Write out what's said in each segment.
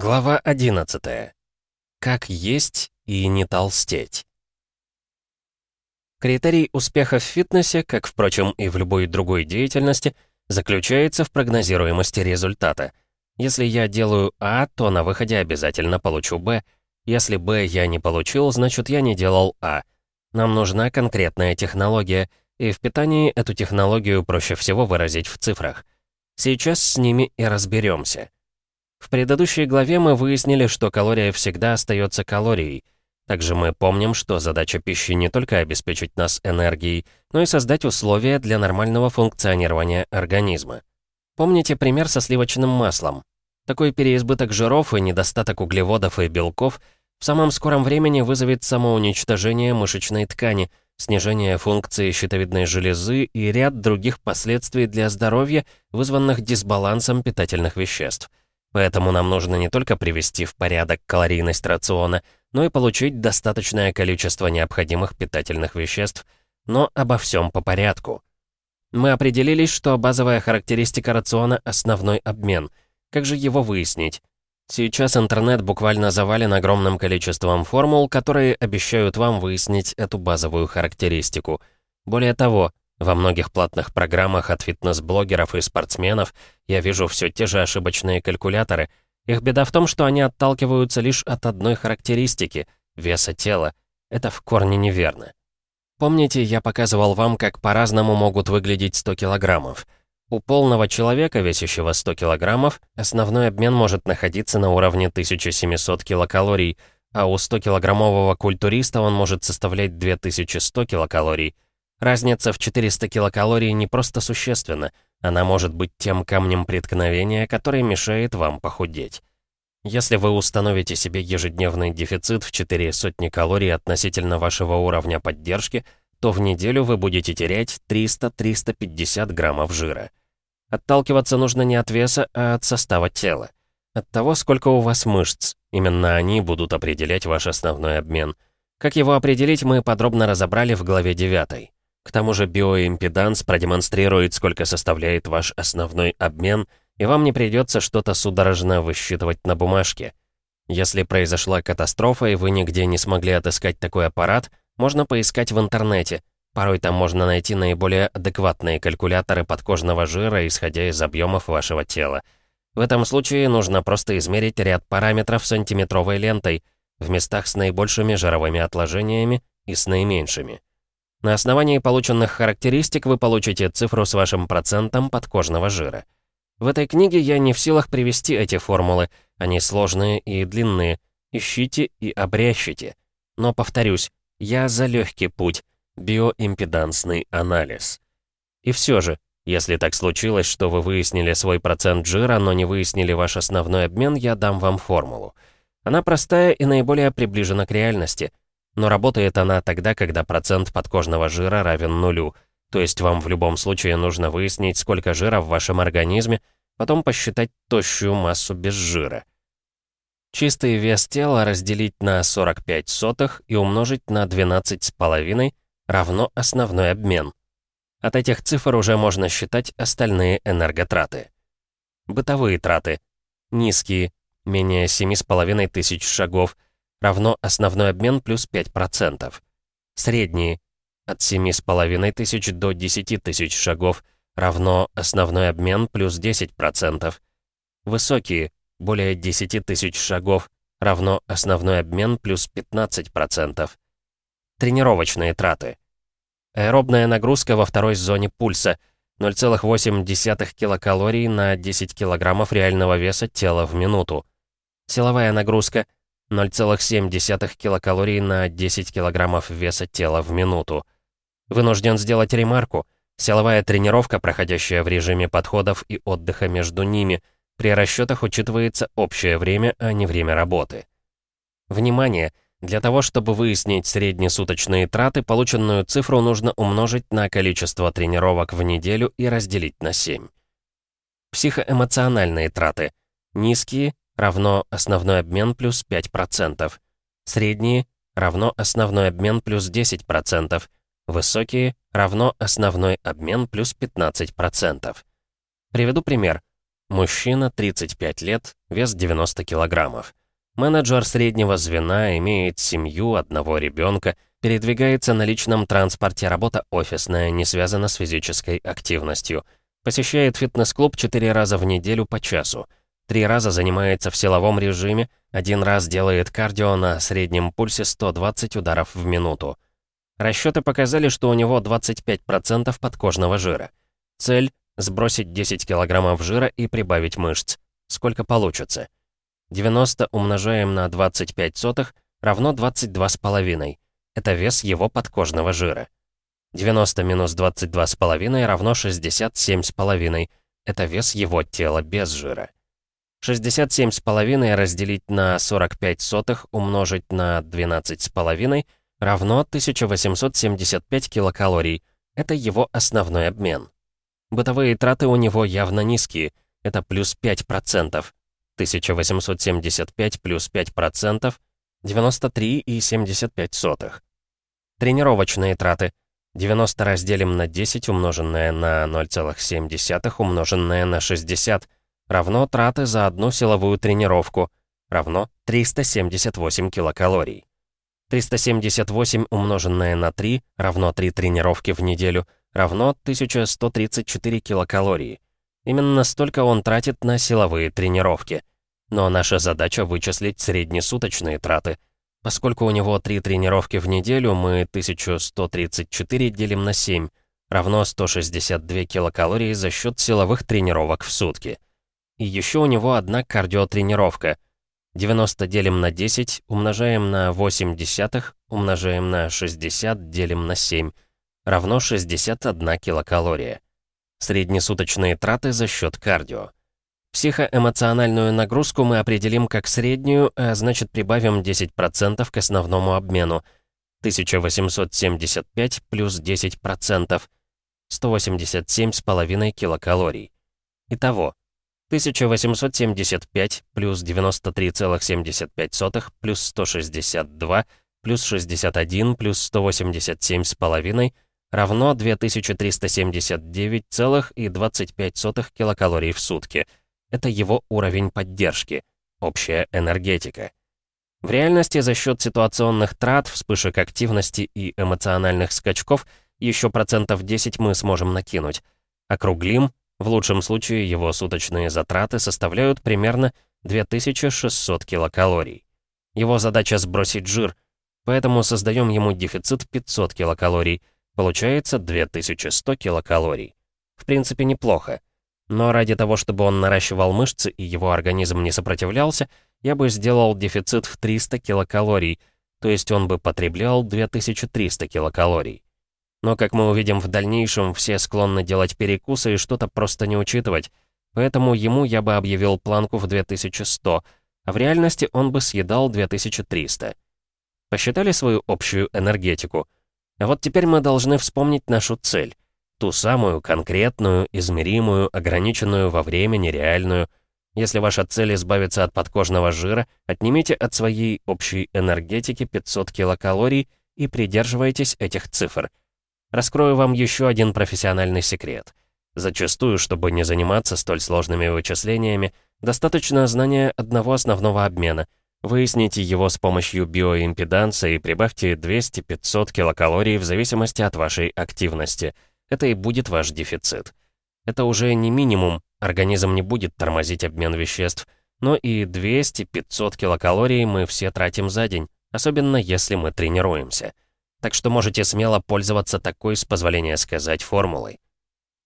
Глава 11. Как есть и не толстеть. Критерий успеха в фитнесе, как, впрочем, и в любой другой деятельности, заключается в прогнозируемости результата. Если я делаю А, то на выходе обязательно получу Б. Если Б я не получил, значит я не делал А. Нам нужна конкретная технология, и в питании эту технологию проще всего выразить в цифрах. Сейчас с ними и разберемся. В предыдущей главе мы выяснили, что калория всегда остается калорией. Также мы помним, что задача пищи не только обеспечить нас энергией, но и создать условия для нормального функционирования организма. Помните пример со сливочным маслом? Такой переизбыток жиров и недостаток углеводов и белков в самом скором времени вызовет самоуничтожение мышечной ткани, снижение функции щитовидной железы и ряд других последствий для здоровья, вызванных дисбалансом питательных веществ. Поэтому нам нужно не только привести в порядок калорийность рациона, но и получить достаточное количество необходимых питательных веществ, но обо всем по порядку. Мы определились, что базовая характеристика рациона — основной обмен. Как же его выяснить? Сейчас интернет буквально завален огромным количеством формул, которые обещают вам выяснить эту базовую характеристику. Более того, во многих платных программах от фитнес-блогеров и спортсменов я вижу все те же ошибочные калькуляторы. Их беда в том, что они отталкиваются лишь от одной характеристики — веса тела. Это в корне неверно. Помните, я показывал вам, как по-разному могут выглядеть 100 килограммов. У полного человека, весящего 100 килограммов, основной обмен может находиться на уровне 1700 килокалорий, а у 100-килограммового культуриста он может составлять 2100 килокалорий — Разница в 400 килокалорий не просто существенна, она может быть тем камнем преткновения, который мешает вам похудеть. Если вы установите себе ежедневный дефицит в 4 сотни калорий относительно вашего уровня поддержки, то в неделю вы будете терять 300-350 граммов жира. Отталкиваться нужно не от веса, а от состава тела. От того, сколько у вас мышц. Именно они будут определять ваш основной обмен. Как его определить, мы подробно разобрали в главе 9. К тому же биоимпеданс продемонстрирует, сколько составляет ваш основной обмен, и вам не придется что-то судорожно высчитывать на бумажке. Если произошла катастрофа, и вы нигде не смогли отыскать такой аппарат, можно поискать в интернете. Порой там можно найти наиболее адекватные калькуляторы подкожного жира, исходя из объемов вашего тела. В этом случае нужно просто измерить ряд параметров сантиметровой лентой в местах с наибольшими жировыми отложениями и с наименьшими. На основании полученных характеристик вы получите цифру с вашим процентом подкожного жира. В этой книге я не в силах привести эти формулы, они сложные и длинные. Ищите и обрящите. Но, повторюсь, я за легкий путь, биоимпедансный анализ. И все же, если так случилось, что вы выяснили свой процент жира, но не выяснили ваш основной обмен, я дам вам формулу. Она простая и наиболее приближена к реальности — но работает она тогда, когда процент подкожного жира равен нулю. То есть вам в любом случае нужно выяснить, сколько жира в вашем организме, потом посчитать тощую массу без жира. Чистый вес тела разделить на 45 сотых и умножить на 12,5 равно основной обмен. От этих цифр уже можно считать остальные энерготраты. Бытовые траты. Низкие, менее 7,5 тысяч шагов – равно основной обмен плюс 5%. Средние от 7,5 тысяч до 10 тысяч шагов равно основной обмен плюс 10%. Высокие более 10 тысяч шагов равно основной обмен плюс 15%. Тренировочные траты. Аэробная нагрузка во второй зоне пульса 0,8 килокалорий на 10 килограммов реального веса тела в минуту. Силовая нагрузка 0,7 килокалорий на 10 килограммов веса тела в минуту. Вынужден сделать ремарку. Силовая тренировка, проходящая в режиме подходов и отдыха между ними, при расчетах учитывается общее время, а не время работы. Внимание! Для того, чтобы выяснить среднесуточные траты, полученную цифру нужно умножить на количество тренировок в неделю и разделить на 7. Психоэмоциональные траты. Низкие равно основной обмен плюс 5%. Средние равно основной обмен плюс 10%. Высокие равно основной обмен плюс 15%. Приведу пример. Мужчина, 35 лет, вес 90 килограммов. Менеджер среднего звена, имеет семью, одного ребенка, передвигается на личном транспорте, работа офисная, не связана с физической активностью. Посещает фитнес-клуб 4 раза в неделю по часу. Три раза занимается в силовом режиме, один раз делает кардио на среднем пульсе 120 ударов в минуту. Расчеты показали, что у него 25% подкожного жира. Цель — сбросить 10 килограммов жира и прибавить мышц. Сколько получится? 90 умножаем на 25 сотых равно 22,5. Это вес его подкожного жира. 90 минус 22,5 равно 67,5. Это вес его тела без жира. 67,5 разделить на 45 сотых умножить на 12,5 равно 1875 килокалорий. Это его основной обмен. Бытовые траты у него явно низкие. Это плюс 5%. 1875 плюс 5%, 93,75. Тренировочные траты. 90 разделим на 10 умноженное на 0,7 умноженное на 60 равно траты за одну силовую тренировку равно 378 килокалорий. 378 умноженное на 3 равно 3 тренировки в неделю равно 1134 килокалории. Именно столько он тратит на силовые тренировки. Но наша задача вычислить среднесуточные траты. Поскольку у него 3 тренировки в неделю, мы 1134 делим на 7, равно 162 килокалории за счет силовых тренировок в сутки. И еще у него одна кардиотренировка. 90 делим на 10, умножаем на 8 десятых, умножаем на 60, делим на 7, равно 61 килокалория. Среднесуточные траты за счет кардио. Психоэмоциональную нагрузку мы определим как среднюю, а значит прибавим 10% к основному обмену. 1875 плюс 10%. 187,5 килокалорий. Итого, 1875 плюс 93,75 плюс 162 плюс 61 плюс 187,5 равно 2379,25 килокалорий в сутки. Это его уровень поддержки, общая энергетика. В реальности за счет ситуационных трат, вспышек активности и эмоциональных скачков еще процентов 10 мы сможем накинуть. Округлим, в лучшем случае его суточные затраты составляют примерно 2600 килокалорий. Его задача сбросить жир, поэтому создаем ему дефицит 500 килокалорий, получается 2100 килокалорий. В принципе, неплохо. Но ради того, чтобы он наращивал мышцы и его организм не сопротивлялся, я бы сделал дефицит в 300 килокалорий, то есть он бы потреблял 2300 килокалорий. Но, как мы увидим в дальнейшем, все склонны делать перекусы и что-то просто не учитывать. Поэтому ему я бы объявил планку в 2100, а в реальности он бы съедал 2300. Посчитали свою общую энергетику? А вот теперь мы должны вспомнить нашу цель. Ту самую, конкретную, измеримую, ограниченную во времени, реальную. Если ваша цель избавиться от подкожного жира, отнимите от своей общей энергетики 500 килокалорий и придерживайтесь этих цифр – Раскрою вам еще один профессиональный секрет. Зачастую, чтобы не заниматься столь сложными вычислениями, достаточно знания одного основного обмена. Выясните его с помощью биоимпеданса и прибавьте 200-500 килокалорий в зависимости от вашей активности. Это и будет ваш дефицит. Это уже не минимум, организм не будет тормозить обмен веществ, но и 200-500 килокалорий мы все тратим за день, особенно если мы тренируемся. Так что можете смело пользоваться такой, с позволения сказать, формулой.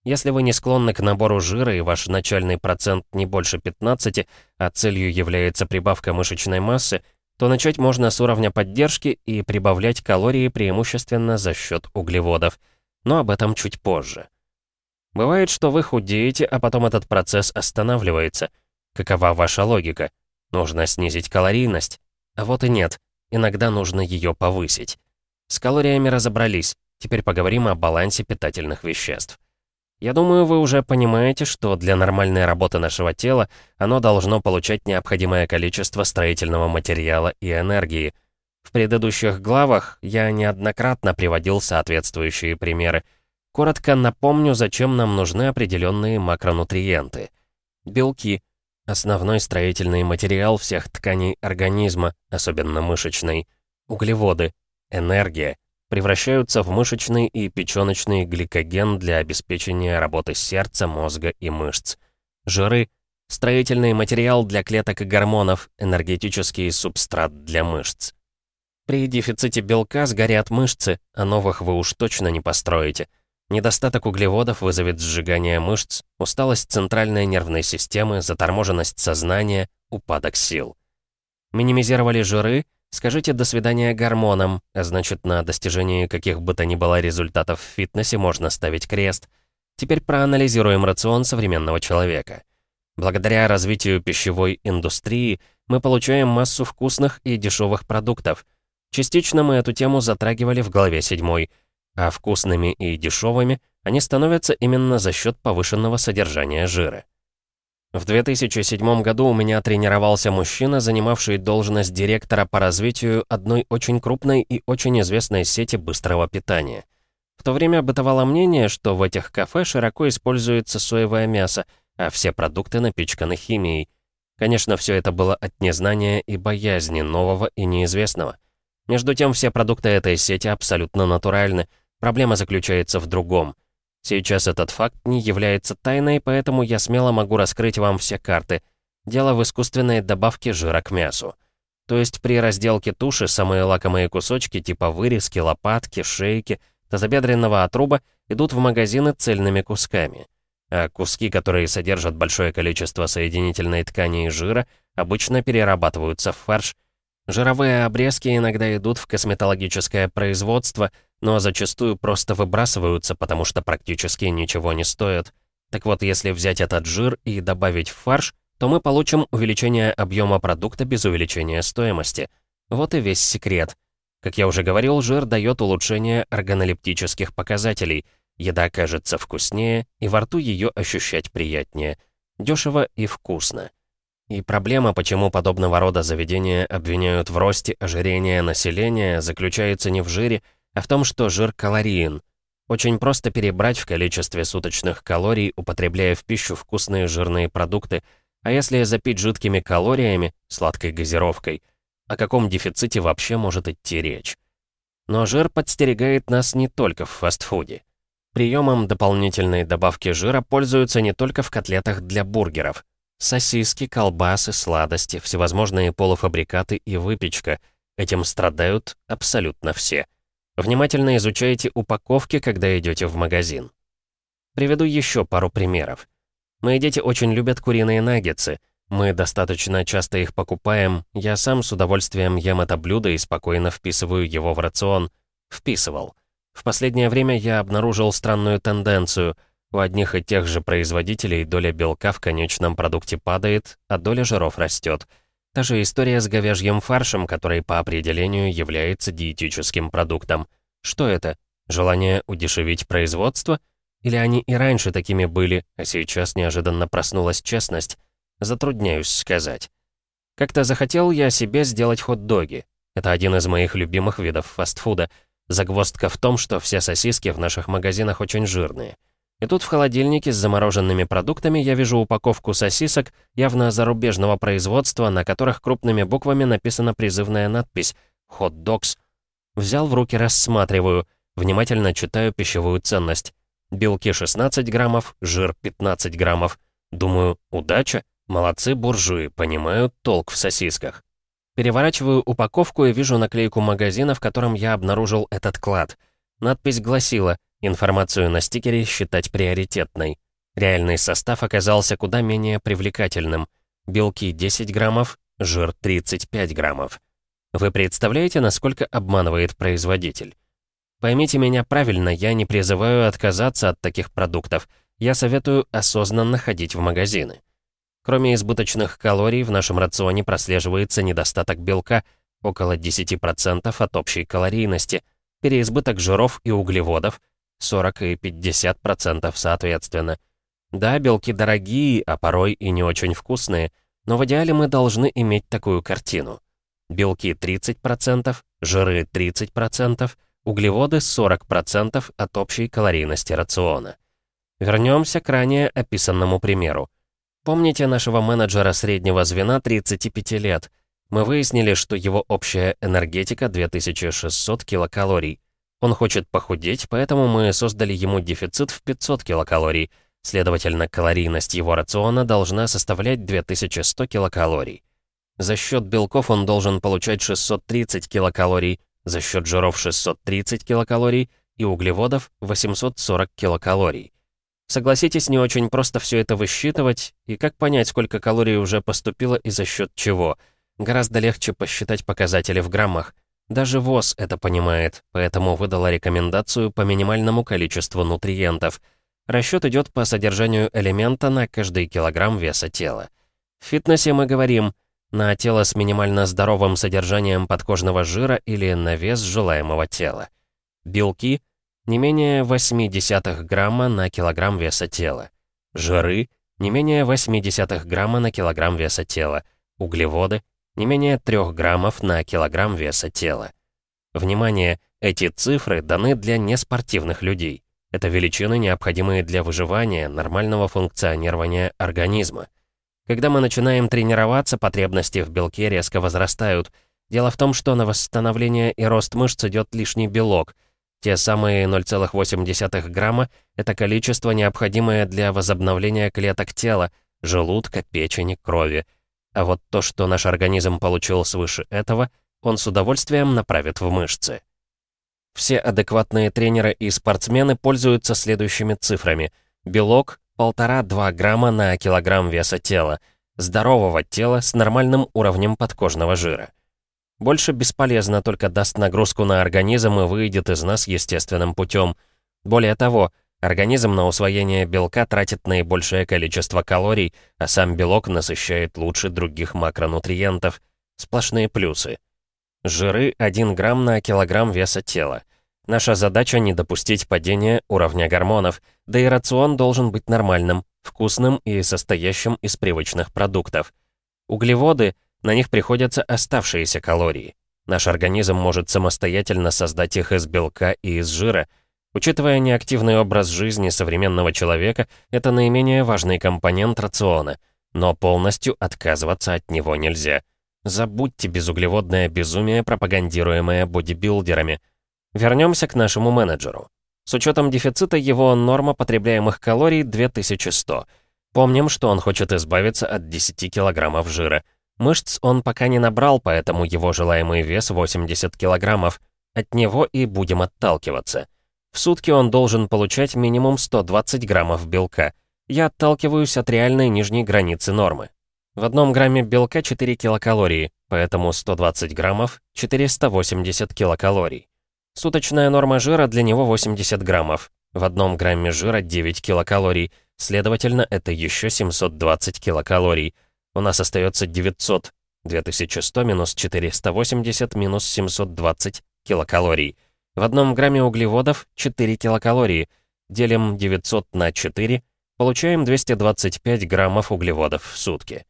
Если вы не склонны к набору жира и ваш начальный процент не больше 15, а целью является прибавка мышечной массы, то начать можно с уровня поддержки и прибавлять калории преимущественно за счет углеводов. Но об этом чуть позже. Бывает, что вы худеете, а потом этот процесс останавливается. Какова ваша логика? Нужно снизить калорийность. А вот и нет. Иногда нужно ее повысить. С калориями разобрались, теперь поговорим о балансе питательных веществ. Я думаю, вы уже понимаете, что для нормальной работы нашего тела оно должно получать необходимое количество строительного материала и энергии. В предыдущих главах я неоднократно приводил соответствующие примеры. Коротко напомню, зачем нам нужны определенные макронутриенты. Белки – основной строительный материал всех тканей организма, особенно мышечной. Углеводы – энергия, превращаются в мышечный и печёночный гликоген для обеспечения работы сердца, мозга и мышц. Жиры – строительный материал для клеток и гормонов, энергетический субстрат для мышц. При дефиците белка сгорят мышцы, а новых вы уж точно не построите. Недостаток углеводов вызовет сжигание мышц, усталость центральной нервной системы, заторможенность сознания, упадок сил. Минимизировали жиры, скажите «до свидания» гормонам, а значит, на достижении каких бы то ни было результатов в фитнесе можно ставить крест. Теперь проанализируем рацион современного человека. Благодаря развитию пищевой индустрии мы получаем массу вкусных и дешевых продуктов – Частично мы эту тему затрагивали в главе 7, а вкусными и дешевыми они становятся именно за счет повышенного содержания жира. В 2007 году у меня тренировался мужчина, занимавший должность директора по развитию одной очень крупной и очень известной сети быстрого питания. В то время бытовало мнение, что в этих кафе широко используется соевое мясо, а все продукты напичканы химией. Конечно, все это было от незнания и боязни нового и неизвестного. Между тем, все продукты этой сети абсолютно натуральны. Проблема заключается в другом. Сейчас этот факт не является тайной, поэтому я смело могу раскрыть вам все карты. Дело в искусственной добавке жира к мясу. То есть при разделке туши самые лакомые кусочки типа вырезки, лопатки, шейки, тазобедренного отруба идут в магазины цельными кусками. А куски, которые содержат большое количество соединительной ткани и жира, обычно перерабатываются в фарш, Жировые обрезки иногда идут в косметологическое производство, но зачастую просто выбрасываются, потому что практически ничего не стоят. Так вот, если взять этот жир и добавить в фарш, то мы получим увеличение объема продукта без увеличения стоимости. Вот и весь секрет. Как я уже говорил, жир дает улучшение органолептических показателей. Еда кажется вкуснее, и во рту ее ощущать приятнее. Дешево и вкусно. И проблема, почему подобного рода заведения обвиняют в росте ожирения населения, заключается не в жире, а в том, что жир калориен. Очень просто перебрать в количестве суточных калорий, употребляя в пищу вкусные жирные продукты, а если запить жидкими калориями, сладкой газировкой, о каком дефиците вообще может идти речь? Но жир подстерегает нас не только в фастфуде. Приемом дополнительной добавки жира пользуются не только в котлетах для бургеров – Сосиски, колбасы, сладости, всевозможные полуфабрикаты и выпечка. Этим страдают абсолютно все. Внимательно изучайте упаковки, когда идете в магазин. Приведу еще пару примеров. Мои дети очень любят куриные наггетсы. Мы достаточно часто их покупаем. Я сам с удовольствием ем это блюдо и спокойно вписываю его в рацион. Вписывал. В последнее время я обнаружил странную тенденцию — у одних и тех же производителей доля белка в конечном продукте падает, а доля жиров растет. Та же история с говяжьим фаршем, который по определению является диетическим продуктом. Что это? Желание удешевить производство? Или они и раньше такими были, а сейчас неожиданно проснулась честность? Затрудняюсь сказать. Как-то захотел я себе сделать хот-доги. Это один из моих любимых видов фастфуда. Загвоздка в том, что все сосиски в наших магазинах очень жирные. И тут в холодильнике с замороженными продуктами я вижу упаковку сосисок явно зарубежного производства, на которых крупными буквами написана призывная надпись «Hot Dogs». Взял в руки, рассматриваю, внимательно читаю пищевую ценность. Белки 16 граммов, жир 15 граммов. Думаю, удача, молодцы буржуи, понимают толк в сосисках. Переворачиваю упаковку и вижу наклейку магазина, в котором я обнаружил этот клад. Надпись гласила Информацию на стикере считать приоритетной. Реальный состав оказался куда менее привлекательным. Белки 10 граммов, жир 35 граммов. Вы представляете, насколько обманывает производитель? Поймите меня правильно, я не призываю отказаться от таких продуктов. Я советую осознанно ходить в магазины. Кроме избыточных калорий, в нашем рационе прослеживается недостаток белка, около 10% от общей калорийности, переизбыток жиров и углеводов – 40 и 50% соответственно. Да, белки дорогие, а порой и не очень вкусные, но в идеале мы должны иметь такую картину. Белки 30%, жиры 30%, углеводы 40% от общей калорийности рациона. Вернемся к ранее описанному примеру. Помните нашего менеджера среднего звена 35 лет? Мы выяснили, что его общая энергетика 2600 килокалорий. Он хочет похудеть, поэтому мы создали ему дефицит в 500 килокалорий. Следовательно, калорийность его рациона должна составлять 2100 килокалорий. За счет белков он должен получать 630 килокалорий, за счет жиров 630 килокалорий и углеводов 840 килокалорий. Согласитесь, не очень просто все это высчитывать, и как понять, сколько калорий уже поступило и за счет чего. Гораздо легче посчитать показатели в граммах. Даже ВОЗ это понимает, поэтому выдала рекомендацию по минимальному количеству нутриентов. Расчет идет по содержанию элемента на каждый килограмм веса тела. В фитнесе мы говорим на тело с минимально здоровым содержанием подкожного жира или на вес желаемого тела. Белки — не менее 0,8 грамма на килограмм веса тела. Жиры — не менее 0,8 грамма на килограмм веса тела. Углеводы — не менее 3 граммов на килограмм веса тела. Внимание, эти цифры даны для неспортивных людей. Это величины, необходимые для выживания, нормального функционирования организма. Когда мы начинаем тренироваться, потребности в белке резко возрастают. Дело в том, что на восстановление и рост мышц идет лишний белок — те самые 0,8 грамма — это количество, необходимое для возобновления клеток тела, желудка, печени, крови. А вот то, что наш организм получил свыше этого, он с удовольствием направит в мышцы. Все адекватные тренеры и спортсмены пользуются следующими цифрами. Белок — 1,5-2 грамма на килограмм веса тела. Здорового тела с нормальным уровнем подкожного жира. Больше бесполезно, только даст нагрузку на организм и выйдет из нас естественным путем. Более того, организм на усвоение белка тратит наибольшее количество калорий, а сам белок насыщает лучше других макронутриентов. Сплошные плюсы. Жиры 1 грамм на килограмм веса тела. Наша задача не допустить падения уровня гормонов, да и рацион должен быть нормальным, вкусным и состоящим из привычных продуктов. Углеводы на них приходятся оставшиеся калории. Наш организм может самостоятельно создать их из белка и из жира. Учитывая неактивный образ жизни современного человека, это наименее важный компонент рациона, но полностью отказываться от него нельзя. Забудьте безуглеводное безумие, пропагандируемое бодибилдерами. Вернемся к нашему менеджеру. С учетом дефицита его норма потребляемых калорий 2100. Помним, что он хочет избавиться от 10 килограммов жира. Мышц он пока не набрал, поэтому его желаемый вес 80 килограммов. От него и будем отталкиваться. В сутки он должен получать минимум 120 граммов белка. Я отталкиваюсь от реальной нижней границы нормы. В одном грамме белка 4 килокалории, поэтому 120 граммов — 480 килокалорий. Суточная норма жира для него 80 граммов. В одном грамме жира 9 килокалорий, следовательно, это еще 720 килокалорий. У нас остается 900, 2100 минус 480 минус 720 килокалорий. В одном грамме углеводов 4 килокалории. Делим 900 на 4, получаем 225 граммов углеводов в сутки.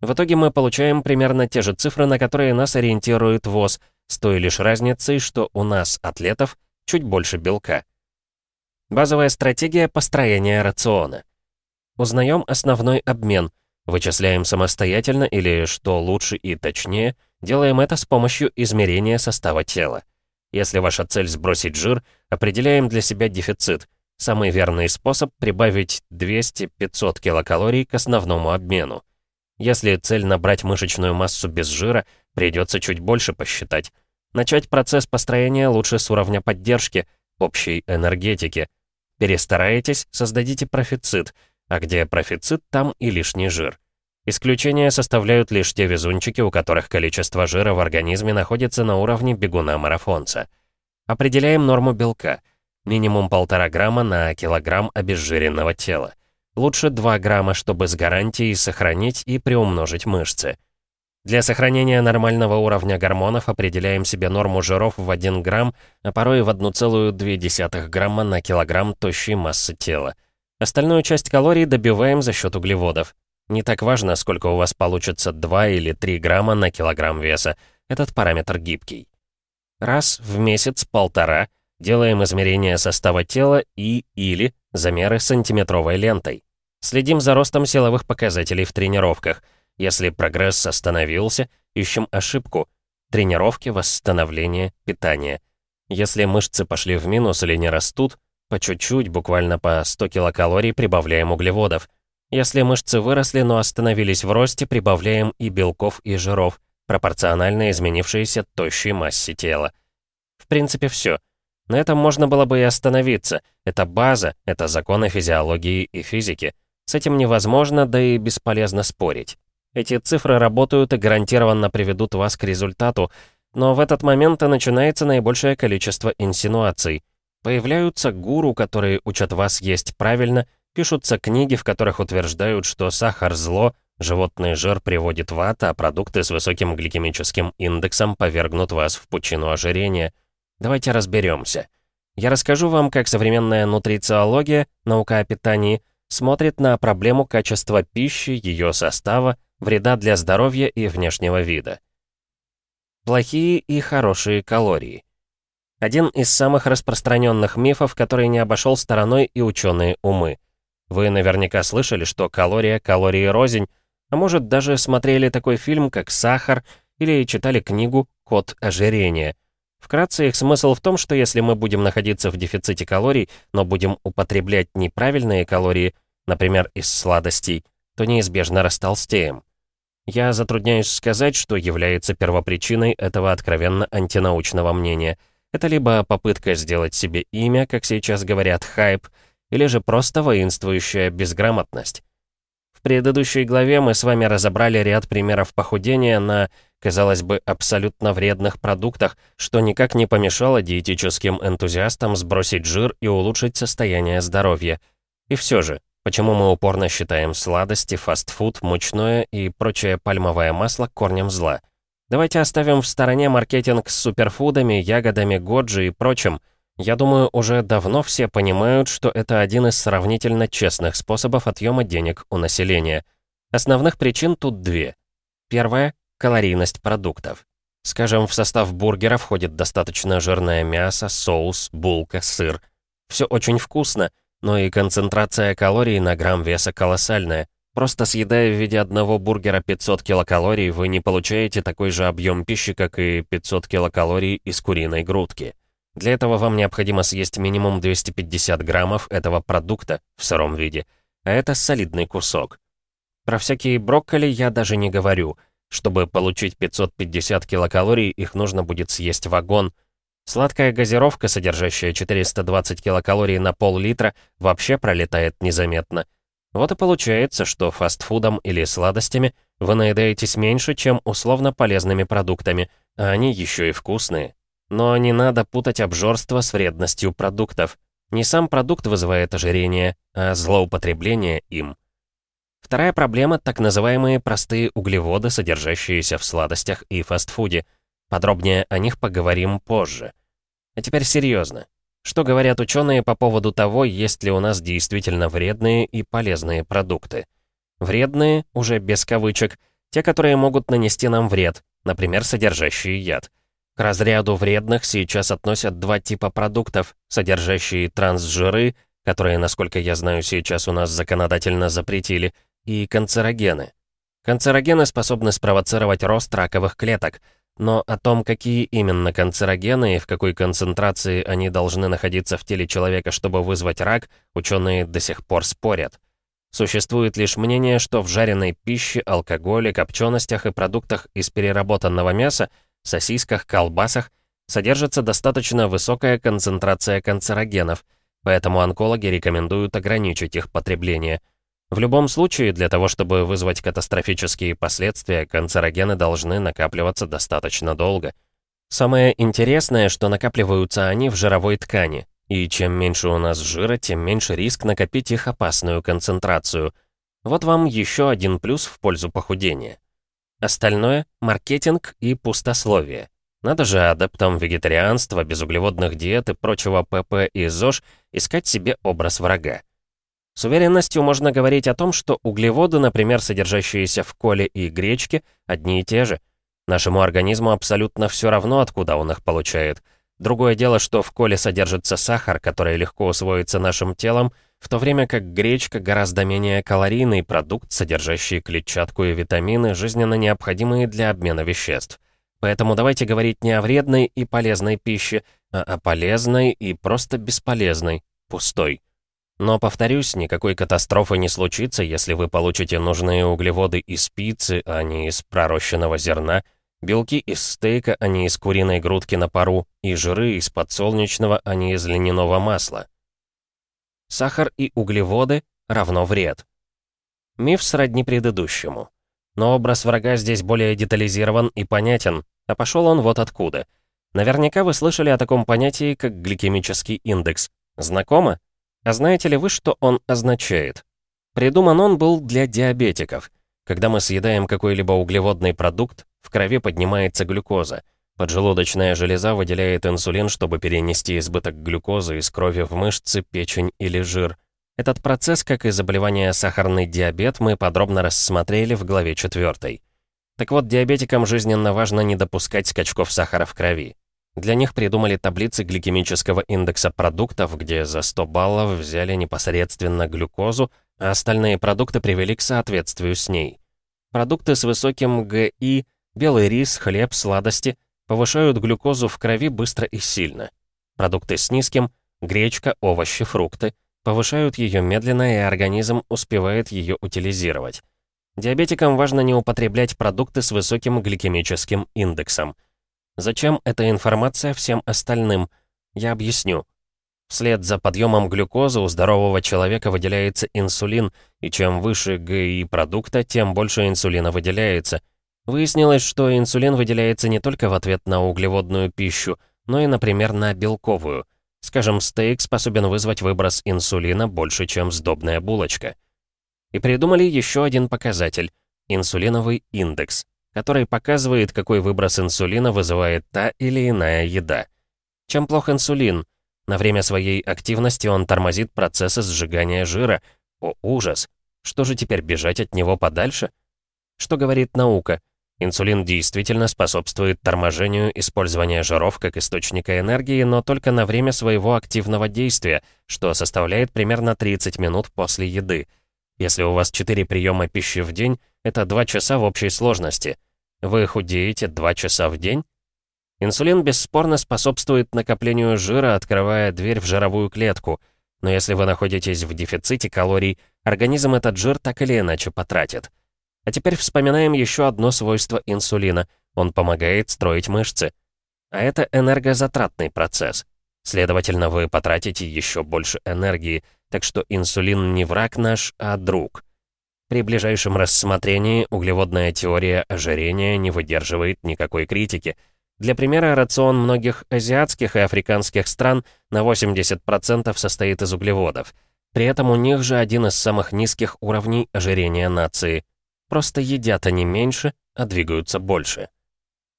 В итоге мы получаем примерно те же цифры, на которые нас ориентирует ВОЗ, с той лишь разницей, что у нас, атлетов, чуть больше белка. Базовая стратегия построения рациона. Узнаем основной обмен, Вычисляем самостоятельно или, что лучше и точнее, делаем это с помощью измерения состава тела. Если ваша цель сбросить жир, определяем для себя дефицит. Самый верный способ прибавить 200-500 килокалорий к основному обмену. Если цель набрать мышечную массу без жира, придется чуть больше посчитать. Начать процесс построения лучше с уровня поддержки, общей энергетики. Перестараетесь, создадите профицит — а где профицит, там и лишний жир. Исключение составляют лишь те везунчики, у которых количество жира в организме находится на уровне бегуна-марафонца. Определяем норму белка. Минимум 1,5 грамма на килограмм обезжиренного тела. Лучше 2 грамма, чтобы с гарантией сохранить и приумножить мышцы. Для сохранения нормального уровня гормонов определяем себе норму жиров в 1 грамм, а порой в 1,2 грамма на килограмм тощей массы тела. Остальную часть калорий добиваем за счет углеводов. Не так важно, сколько у вас получится 2 или 3 грамма на килограмм веса. Этот параметр гибкий. Раз в месяц-полтора делаем измерение состава тела и или замеры сантиметровой лентой. Следим за ростом силовых показателей в тренировках. Если прогресс остановился, ищем ошибку. Тренировки, восстановление, питание. Если мышцы пошли в минус или не растут, по чуть-чуть, буквально по 100 килокалорий прибавляем углеводов. Если мышцы выросли, но остановились в росте, прибавляем и белков, и жиров, пропорционально изменившейся тощей массе тела. В принципе, все. На этом можно было бы и остановиться. Это база, это законы физиологии и физики. С этим невозможно, да и бесполезно спорить. Эти цифры работают и гарантированно приведут вас к результату, но в этот момент и начинается наибольшее количество инсинуаций. Появляются гуру, которые учат вас есть правильно, пишутся книги, в которых утверждают, что сахар – зло, животный жир приводит в ад, а продукты с высоким гликемическим индексом повергнут вас в пучину ожирения. Давайте разберемся. Я расскажу вам, как современная нутрициология, наука о питании, смотрит на проблему качества пищи, ее состава, вреда для здоровья и внешнего вида. Плохие и хорошие калории. Один из самых распространенных мифов, который не обошел стороной и ученые умы. Вы наверняка слышали, что калория калории рознь, а может даже смотрели такой фильм, как «Сахар», или читали книгу «Код ожирения». Вкратце их смысл в том, что если мы будем находиться в дефиците калорий, но будем употреблять неправильные калории, например, из сладостей, то неизбежно растолстеем. Я затрудняюсь сказать, что является первопричиной этого откровенно антинаучного мнения. Это либо попытка сделать себе имя, как сейчас говорят, хайп, или же просто воинствующая безграмотность. В предыдущей главе мы с вами разобрали ряд примеров похудения на, казалось бы, абсолютно вредных продуктах, что никак не помешало диетическим энтузиастам сбросить жир и улучшить состояние здоровья. И все же, Почему мы упорно считаем сладости, фастфуд, мучное и прочее пальмовое масло корнем зла? Давайте оставим в стороне маркетинг с суперфудами, ягодами, годжи и прочим. Я думаю, уже давно все понимают, что это один из сравнительно честных способов отъема денег у населения. Основных причин тут две. Первая — калорийность продуктов. Скажем, в состав бургера входит достаточно жирное мясо, соус, булка, сыр. Все очень вкусно, но и концентрация калорий на грамм веса колоссальная. Просто съедая в виде одного бургера 500 килокалорий, вы не получаете такой же объем пищи, как и 500 килокалорий из куриной грудки. Для этого вам необходимо съесть минимум 250 граммов этого продукта в сыром виде, а это солидный кусок. Про всякие брокколи я даже не говорю. Чтобы получить 550 килокалорий, их нужно будет съесть вагон – Сладкая газировка, содержащая 420 килокалорий на пол-литра, вообще пролетает незаметно. Вот и получается, что фастфудом или сладостями вы наедаетесь меньше, чем условно полезными продуктами, а они еще и вкусные. Но не надо путать обжорство с вредностью продуктов. Не сам продукт вызывает ожирение, а злоупотребление им. Вторая проблема — так называемые простые углеводы, содержащиеся в сладостях и фастфуде — Подробнее о них поговорим позже. А теперь серьезно. Что говорят ученые по поводу того, есть ли у нас действительно вредные и полезные продукты? Вредные, уже без кавычек, те, которые могут нанести нам вред, например, содержащие яд. К разряду вредных сейчас относят два типа продуктов, содержащие трансжиры, которые, насколько я знаю, сейчас у нас законодательно запретили, и канцерогены. Канцерогены способны спровоцировать рост раковых клеток – но о том, какие именно канцерогены и в какой концентрации они должны находиться в теле человека, чтобы вызвать рак, ученые до сих пор спорят. Существует лишь мнение, что в жареной пище, алкоголе, копченостях и продуктах из переработанного мяса, сосисках, колбасах содержится достаточно высокая концентрация канцерогенов, поэтому онкологи рекомендуют ограничить их потребление – в любом случае, для того, чтобы вызвать катастрофические последствия, канцерогены должны накапливаться достаточно долго. Самое интересное, что накапливаются они в жировой ткани, и чем меньше у нас жира, тем меньше риск накопить их опасную концентрацию. Вот вам еще один плюс в пользу похудения. Остальное — маркетинг и пустословие. Надо же адептам вегетарианства, безуглеводных диет и прочего ПП и ЗОЖ искать себе образ врага. С уверенностью можно говорить о том, что углеводы, например, содержащиеся в коле и гречке, одни и те же. Нашему организму абсолютно все равно, откуда он их получает. Другое дело, что в коле содержится сахар, который легко усвоится нашим телом, в то время как гречка гораздо менее калорийный продукт, содержащий клетчатку и витамины, жизненно необходимые для обмена веществ. Поэтому давайте говорить не о вредной и полезной пище, а о полезной и просто бесполезной, пустой. Но, повторюсь, никакой катастрофы не случится, если вы получите нужные углеводы из пиццы, а не из пророщенного зерна, белки из стейка, а не из куриной грудки на пару, и жиры из подсолнечного, а не из льняного масла. Сахар и углеводы равно вред. Миф сродни предыдущему. Но образ врага здесь более детализирован и понятен, а пошел он вот откуда. Наверняка вы слышали о таком понятии, как гликемический индекс. Знакомо? А знаете ли вы, что он означает? Придуман он был для диабетиков. Когда мы съедаем какой-либо углеводный продукт, в крови поднимается глюкоза. Поджелудочная железа выделяет инсулин, чтобы перенести избыток глюкозы из крови в мышцы, печень или жир. Этот процесс, как и заболевание сахарный диабет, мы подробно рассмотрели в главе 4. Так вот, диабетикам жизненно важно не допускать скачков сахара в крови. Для них придумали таблицы гликемического индекса продуктов, где за 100 баллов взяли непосредственно глюкозу, а остальные продукты привели к соответствию с ней. Продукты с высоким ГИ, белый рис, хлеб, сладости повышают глюкозу в крови быстро и сильно. Продукты с низким, гречка, овощи, фрукты, повышают ее медленно, и организм успевает ее утилизировать. Диабетикам важно не употреблять продукты с высоким гликемическим индексом – Зачем эта информация всем остальным? Я объясню. Вслед за подъемом глюкозы у здорового человека выделяется инсулин, и чем выше ГИ продукта, тем больше инсулина выделяется. Выяснилось, что инсулин выделяется не только в ответ на углеводную пищу, но и, например, на белковую. Скажем, стейк способен вызвать выброс инсулина больше, чем сдобная булочка. И придумали еще один показатель – инсулиновый индекс который показывает, какой выброс инсулина вызывает та или иная еда. Чем плох инсулин? На время своей активности он тормозит процессы сжигания жира. О, ужас! Что же теперь, бежать от него подальше? Что говорит наука? Инсулин действительно способствует торможению использования жиров как источника энергии, но только на время своего активного действия, что составляет примерно 30 минут после еды. Если у вас 4 приема пищи в день, это 2 часа в общей сложности. Вы худеете 2 часа в день? Инсулин бесспорно способствует накоплению жира, открывая дверь в жировую клетку. Но если вы находитесь в дефиците калорий, организм этот жир так или иначе потратит. А теперь вспоминаем еще одно свойство инсулина. Он помогает строить мышцы. А это энергозатратный процесс. Следовательно, вы потратите еще больше энергии, так что инсулин не враг наш, а друг. При ближайшем рассмотрении углеводная теория ожирения не выдерживает никакой критики. Для примера, рацион многих азиатских и африканских стран на 80% состоит из углеводов. При этом у них же один из самых низких уровней ожирения нации. Просто едят они меньше, а двигаются больше.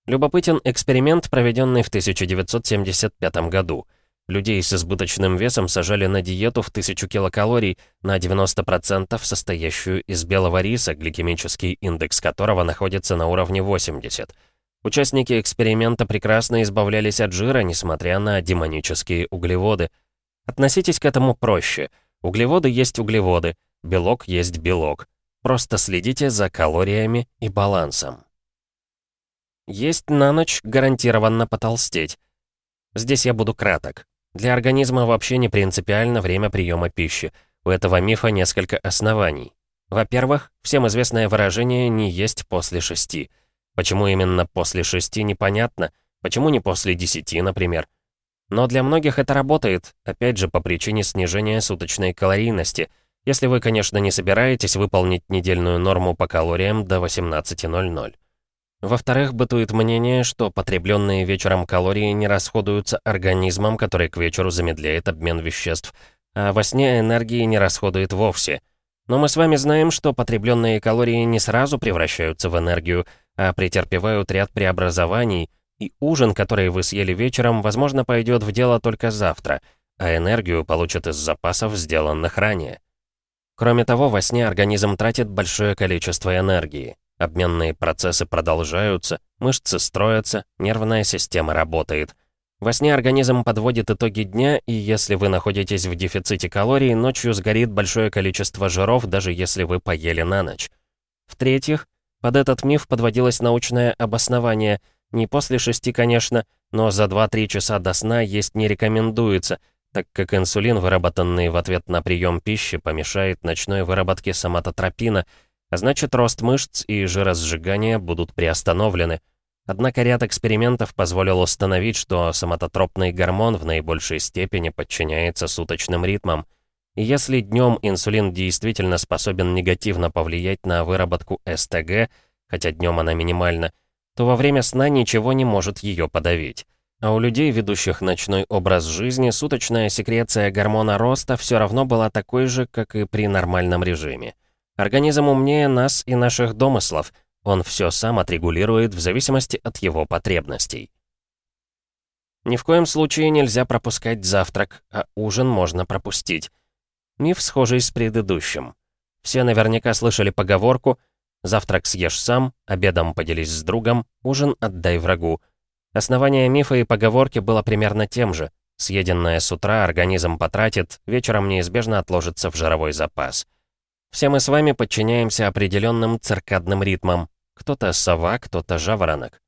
Любопытен эксперимент, проведенный в 1975 году – Людей с избыточным весом сажали на диету в 1000 килокалорий, на 90% состоящую из белого риса, гликемический индекс которого находится на уровне 80. Участники эксперимента прекрасно избавлялись от жира, несмотря на демонические углеводы. Относитесь к этому проще. Углеводы есть углеводы, белок есть белок. Просто следите за калориями и балансом. Есть на ночь гарантированно потолстеть. Здесь я буду краток. Для организма вообще не принципиально время приема пищи. У этого мифа несколько оснований. Во-первых, всем известное выражение «не есть после шести». Почему именно после шести, непонятно. Почему не после десяти, например? Но для многих это работает, опять же, по причине снижения суточной калорийности, если вы, конечно, не собираетесь выполнить недельную норму по калориям до 18.00. Во-вторых, бытует мнение, что потребленные вечером калории не расходуются организмом, который к вечеру замедляет обмен веществ, а во сне энергии не расходует вовсе. Но мы с вами знаем, что потребленные калории не сразу превращаются в энергию, а претерпевают ряд преобразований, и ужин, который вы съели вечером, возможно, пойдет в дело только завтра, а энергию получат из запасов, сделанных ранее. Кроме того, во сне организм тратит большое количество энергии. Обменные процессы продолжаются, мышцы строятся, нервная система работает. Во сне организм подводит итоги дня, и если вы находитесь в дефиците калорий, ночью сгорит большое количество жиров, даже если вы поели на ночь. В-третьих, под этот миф подводилось научное обоснование. Не после шести, конечно, но за 2-3 часа до сна есть не рекомендуется, так как инсулин, выработанный в ответ на прием пищи, помешает ночной выработке соматотропина, а значит рост мышц и жиросжигание будут приостановлены. Однако ряд экспериментов позволил установить, что соматотропный гормон в наибольшей степени подчиняется суточным ритмам. И если днем инсулин действительно способен негативно повлиять на выработку СТГ, хотя днем она минимальна, то во время сна ничего не может ее подавить. А у людей, ведущих ночной образ жизни, суточная секреция гормона роста все равно была такой же, как и при нормальном режиме. Организм умнее нас и наших домыслов, он все сам отрегулирует в зависимости от его потребностей. Ни в коем случае нельзя пропускать завтрак, а ужин можно пропустить. Миф схожий с предыдущим. Все наверняка слышали поговорку «завтрак съешь сам, обедом поделись с другом, ужин отдай врагу». Основание мифа и поговорки было примерно тем же. Съеденное с утра организм потратит, вечером неизбежно отложится в жировой запас. Все мы с вами подчиняемся определенным циркадным ритмам. Кто-то сова, кто-то жаворонок.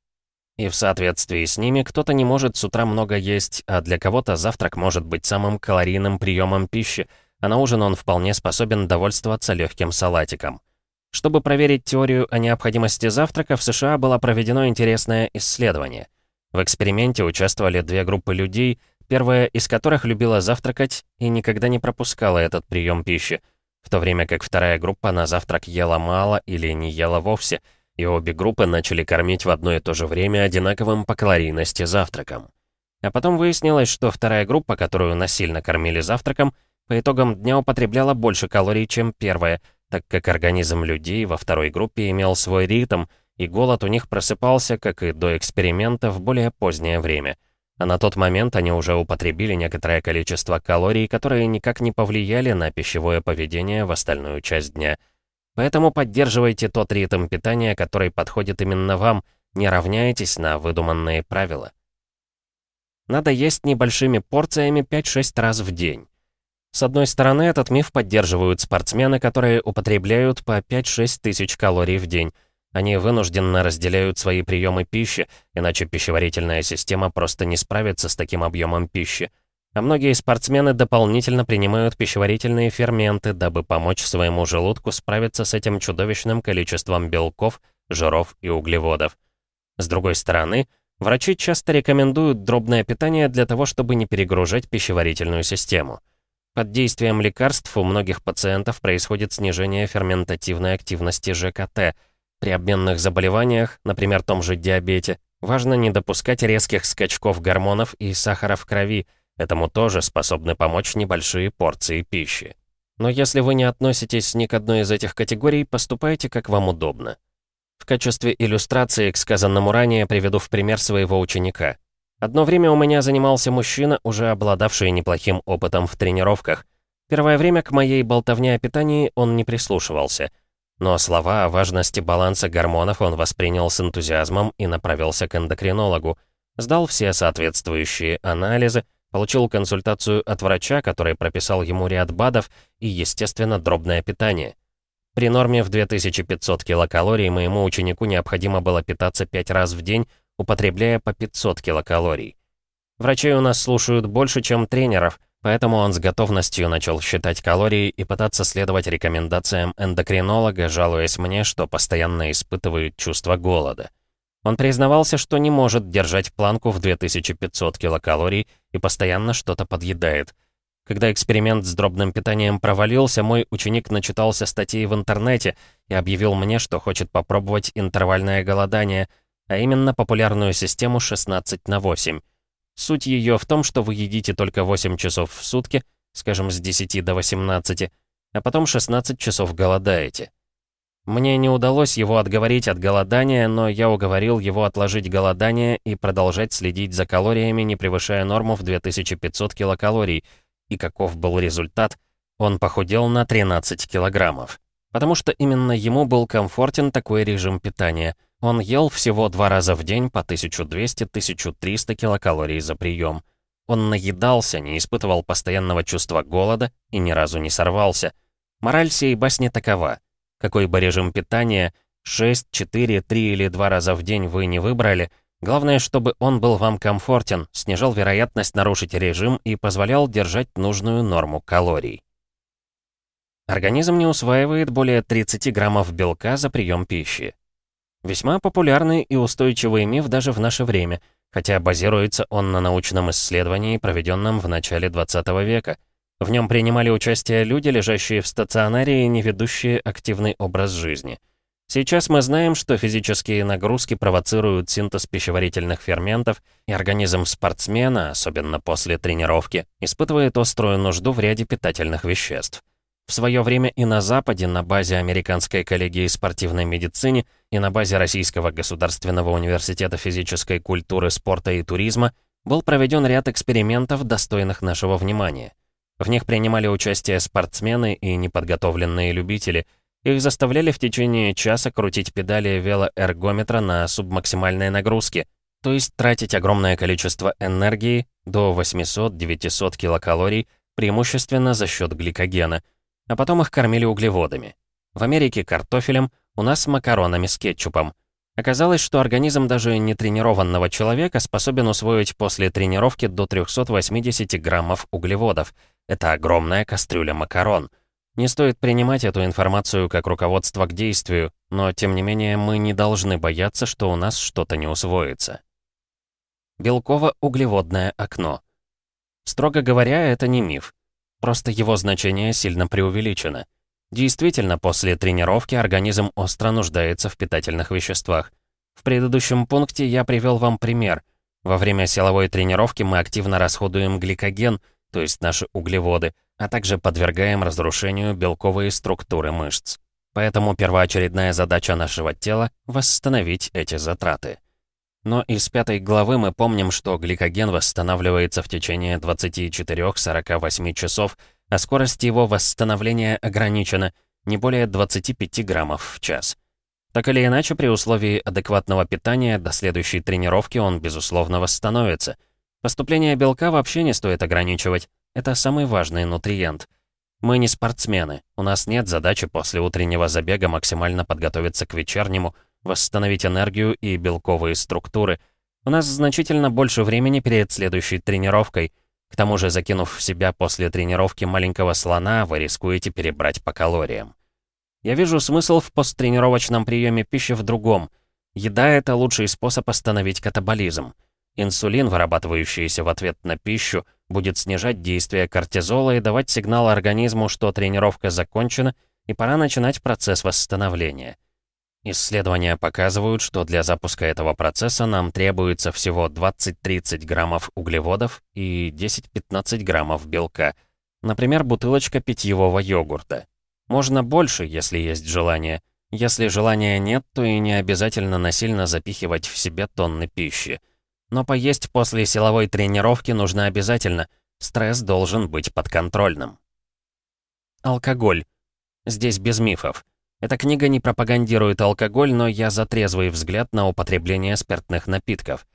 И в соответствии с ними кто-то не может с утра много есть, а для кого-то завтрак может быть самым калорийным приемом пищи, а на ужин он вполне способен довольствоваться легким салатиком. Чтобы проверить теорию о необходимости завтрака, в США было проведено интересное исследование. В эксперименте участвовали две группы людей, первая из которых любила завтракать и никогда не пропускала этот прием пищи — в то время как вторая группа на завтрак ела мало или не ела вовсе, и обе группы начали кормить в одно и то же время одинаковым по калорийности завтраком. А потом выяснилось, что вторая группа, которую насильно кормили завтраком, по итогам дня употребляла больше калорий, чем первая, так как организм людей во второй группе имел свой ритм, и голод у них просыпался, как и до эксперимента, в более позднее время — а на тот момент они уже употребили некоторое количество калорий, которые никак не повлияли на пищевое поведение в остальную часть дня. Поэтому поддерживайте тот ритм питания, который подходит именно вам, не равняйтесь на выдуманные правила. Надо есть небольшими порциями 5-6 раз в день. С одной стороны, этот миф поддерживают спортсмены, которые употребляют по 5-6 тысяч калорий в день, они вынужденно разделяют свои приемы пищи, иначе пищеварительная система просто не справится с таким объемом пищи. А многие спортсмены дополнительно принимают пищеварительные ферменты, дабы помочь своему желудку справиться с этим чудовищным количеством белков, жиров и углеводов. С другой стороны, врачи часто рекомендуют дробное питание для того, чтобы не перегружать пищеварительную систему. Под действием лекарств у многих пациентов происходит снижение ферментативной активности ЖКТ – при обменных заболеваниях, например, том же диабете, важно не допускать резких скачков гормонов и сахара в крови, этому тоже способны помочь небольшие порции пищи. Но если вы не относитесь ни к одной из этих категорий, поступайте как вам удобно. В качестве иллюстрации к сказанному ранее приведу в пример своего ученика. Одно время у меня занимался мужчина, уже обладавший неплохим опытом в тренировках. Первое время к моей болтовне о питании он не прислушивался — но слова о важности баланса гормонов он воспринял с энтузиазмом и направился к эндокринологу. Сдал все соответствующие анализы, получил консультацию от врача, который прописал ему ряд БАДов и, естественно, дробное питание. При норме в 2500 килокалорий моему ученику необходимо было питаться 5 раз в день, употребляя по 500 килокалорий. Врачей у нас слушают больше, чем тренеров — Поэтому он с готовностью начал считать калории и пытаться следовать рекомендациям эндокринолога, жалуясь мне, что постоянно испытывает чувство голода. Он признавался, что не может держать планку в 2500 килокалорий и постоянно что-то подъедает. Когда эксперимент с дробным питанием провалился, мой ученик начитался статей в интернете и объявил мне, что хочет попробовать интервальное голодание, а именно популярную систему 16 на 8. Суть ее в том, что вы едите только 8 часов в сутки, скажем, с 10 до 18, а потом 16 часов голодаете. Мне не удалось его отговорить от голодания, но я уговорил его отложить голодание и продолжать следить за калориями, не превышая норму в 2500 килокалорий. И каков был результат? Он похудел на 13 килограммов. Потому что именно ему был комфортен такой режим питания. Он ел всего два раза в день по 1200-1300 килокалорий за прием. Он наедался, не испытывал постоянного чувства голода и ни разу не сорвался. Мораль сей басни такова. Какой бы режим питания, 6, 4, 3 или 2 раза в день вы не выбрали, главное, чтобы он был вам комфортен, снижал вероятность нарушить режим и позволял держать нужную норму калорий. Организм не усваивает более 30 граммов белка за прием пищи. Весьма популярный и устойчивый миф даже в наше время, хотя базируется он на научном исследовании, проведенном в начале 20 века. В нем принимали участие люди, лежащие в стационаре и не ведущие активный образ жизни. Сейчас мы знаем, что физические нагрузки провоцируют синтез пищеварительных ферментов, и организм спортсмена, особенно после тренировки, испытывает острую нужду в ряде питательных веществ. В свое время и на Западе, на базе Американской коллегии спортивной медицины и на базе Российского государственного университета физической культуры, спорта и туризма был проведен ряд экспериментов, достойных нашего внимания. В них принимали участие спортсмены и неподготовленные любители. Их заставляли в течение часа крутить педали велоэргометра на субмаксимальной нагрузке, то есть тратить огромное количество энергии, до 800-900 килокалорий, преимущественно за счет гликогена – а потом их кормили углеводами. В Америке картофелем, у нас макаронами с кетчупом. Оказалось, что организм даже нетренированного человека способен усвоить после тренировки до 380 граммов углеводов. Это огромная кастрюля макарон. Не стоит принимать эту информацию как руководство к действию, но тем не менее мы не должны бояться, что у нас что-то не усвоится. Белково-углеводное окно. Строго говоря, это не миф. Просто его значение сильно преувеличено. Действительно, после тренировки организм остро нуждается в питательных веществах. В предыдущем пункте я привел вам пример. Во время силовой тренировки мы активно расходуем гликоген, то есть наши углеводы, а также подвергаем разрушению белковые структуры мышц. Поэтому первоочередная задача нашего тела — восстановить эти затраты. Но из пятой главы мы помним, что гликоген восстанавливается в течение 24-48 часов, а скорость его восстановления ограничена, не более 25 граммов в час. Так или иначе, при условии адекватного питания до следующей тренировки он, безусловно, восстановится. Поступление белка вообще не стоит ограничивать. Это самый важный нутриент. Мы не спортсмены. У нас нет задачи после утреннего забега максимально подготовиться к вечернему, восстановить энергию и белковые структуры. У нас значительно больше времени перед следующей тренировкой. К тому же, закинув в себя после тренировки маленького слона, вы рискуете перебрать по калориям. Я вижу смысл в посттренировочном приеме пищи в другом. Еда — это лучший способ остановить катаболизм. Инсулин, вырабатывающийся в ответ на пищу, будет снижать действие кортизола и давать сигнал организму, что тренировка закончена и пора начинать процесс восстановления. Исследования показывают, что для запуска этого процесса нам требуется всего 20-30 граммов углеводов и 10-15 граммов белка. Например, бутылочка питьевого йогурта. Можно больше, если есть желание. Если желания нет, то и не обязательно насильно запихивать в себя тонны пищи. Но поесть после силовой тренировки нужно обязательно. Стресс должен быть подконтрольным. Алкоголь. Здесь без мифов. Эта книга не пропагандирует алкоголь, но я за трезвый взгляд на употребление спиртных напитков.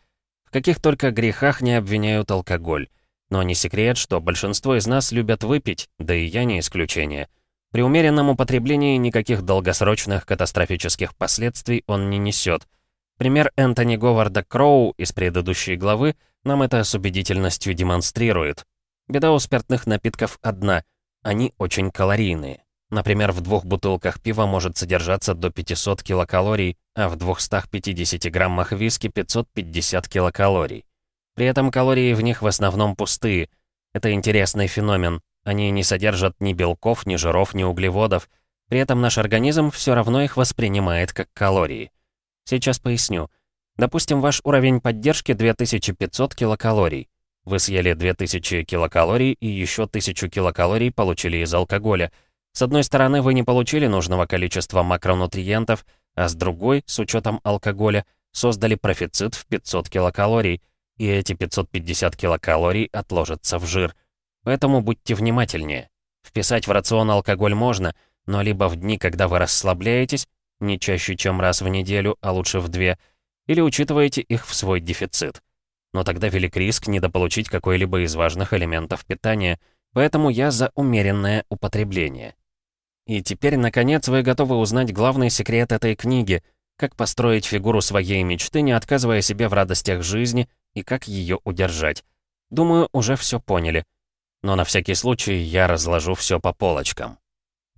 В каких только грехах не обвиняют алкоголь. Но не секрет, что большинство из нас любят выпить, да и я не исключение. При умеренном употреблении никаких долгосрочных катастрофических последствий он не несет. Пример Энтони Говарда Кроу из предыдущей главы нам это с убедительностью демонстрирует. Беда у спиртных напитков одна — они очень калорийные. Например, в двух бутылках пива может содержаться до 500 килокалорий, а в 250 граммах виски 550 килокалорий. При этом калории в них в основном пустые. Это интересный феномен. Они не содержат ни белков, ни жиров, ни углеводов. При этом наш организм все равно их воспринимает как калории. Сейчас поясню. Допустим, ваш уровень поддержки 2500 килокалорий. Вы съели 2000 килокалорий и еще 1000 килокалорий получили из алкоголя – с одной стороны, вы не получили нужного количества макронутриентов, а с другой, с учетом алкоголя, создали профицит в 500 килокалорий, и эти 550 килокалорий отложатся в жир. Поэтому будьте внимательнее. Вписать в рацион алкоголь можно, но либо в дни, когда вы расслабляетесь, не чаще, чем раз в неделю, а лучше в две, или учитываете их в свой дефицит. Но тогда велик риск недополучить какой-либо из важных элементов питания, поэтому я за умеренное употребление. И теперь, наконец, вы готовы узнать главный секрет этой книги — как построить фигуру своей мечты, не отказывая себе в радостях жизни, и как ее удержать. Думаю, уже все поняли. Но на всякий случай я разложу все по полочкам.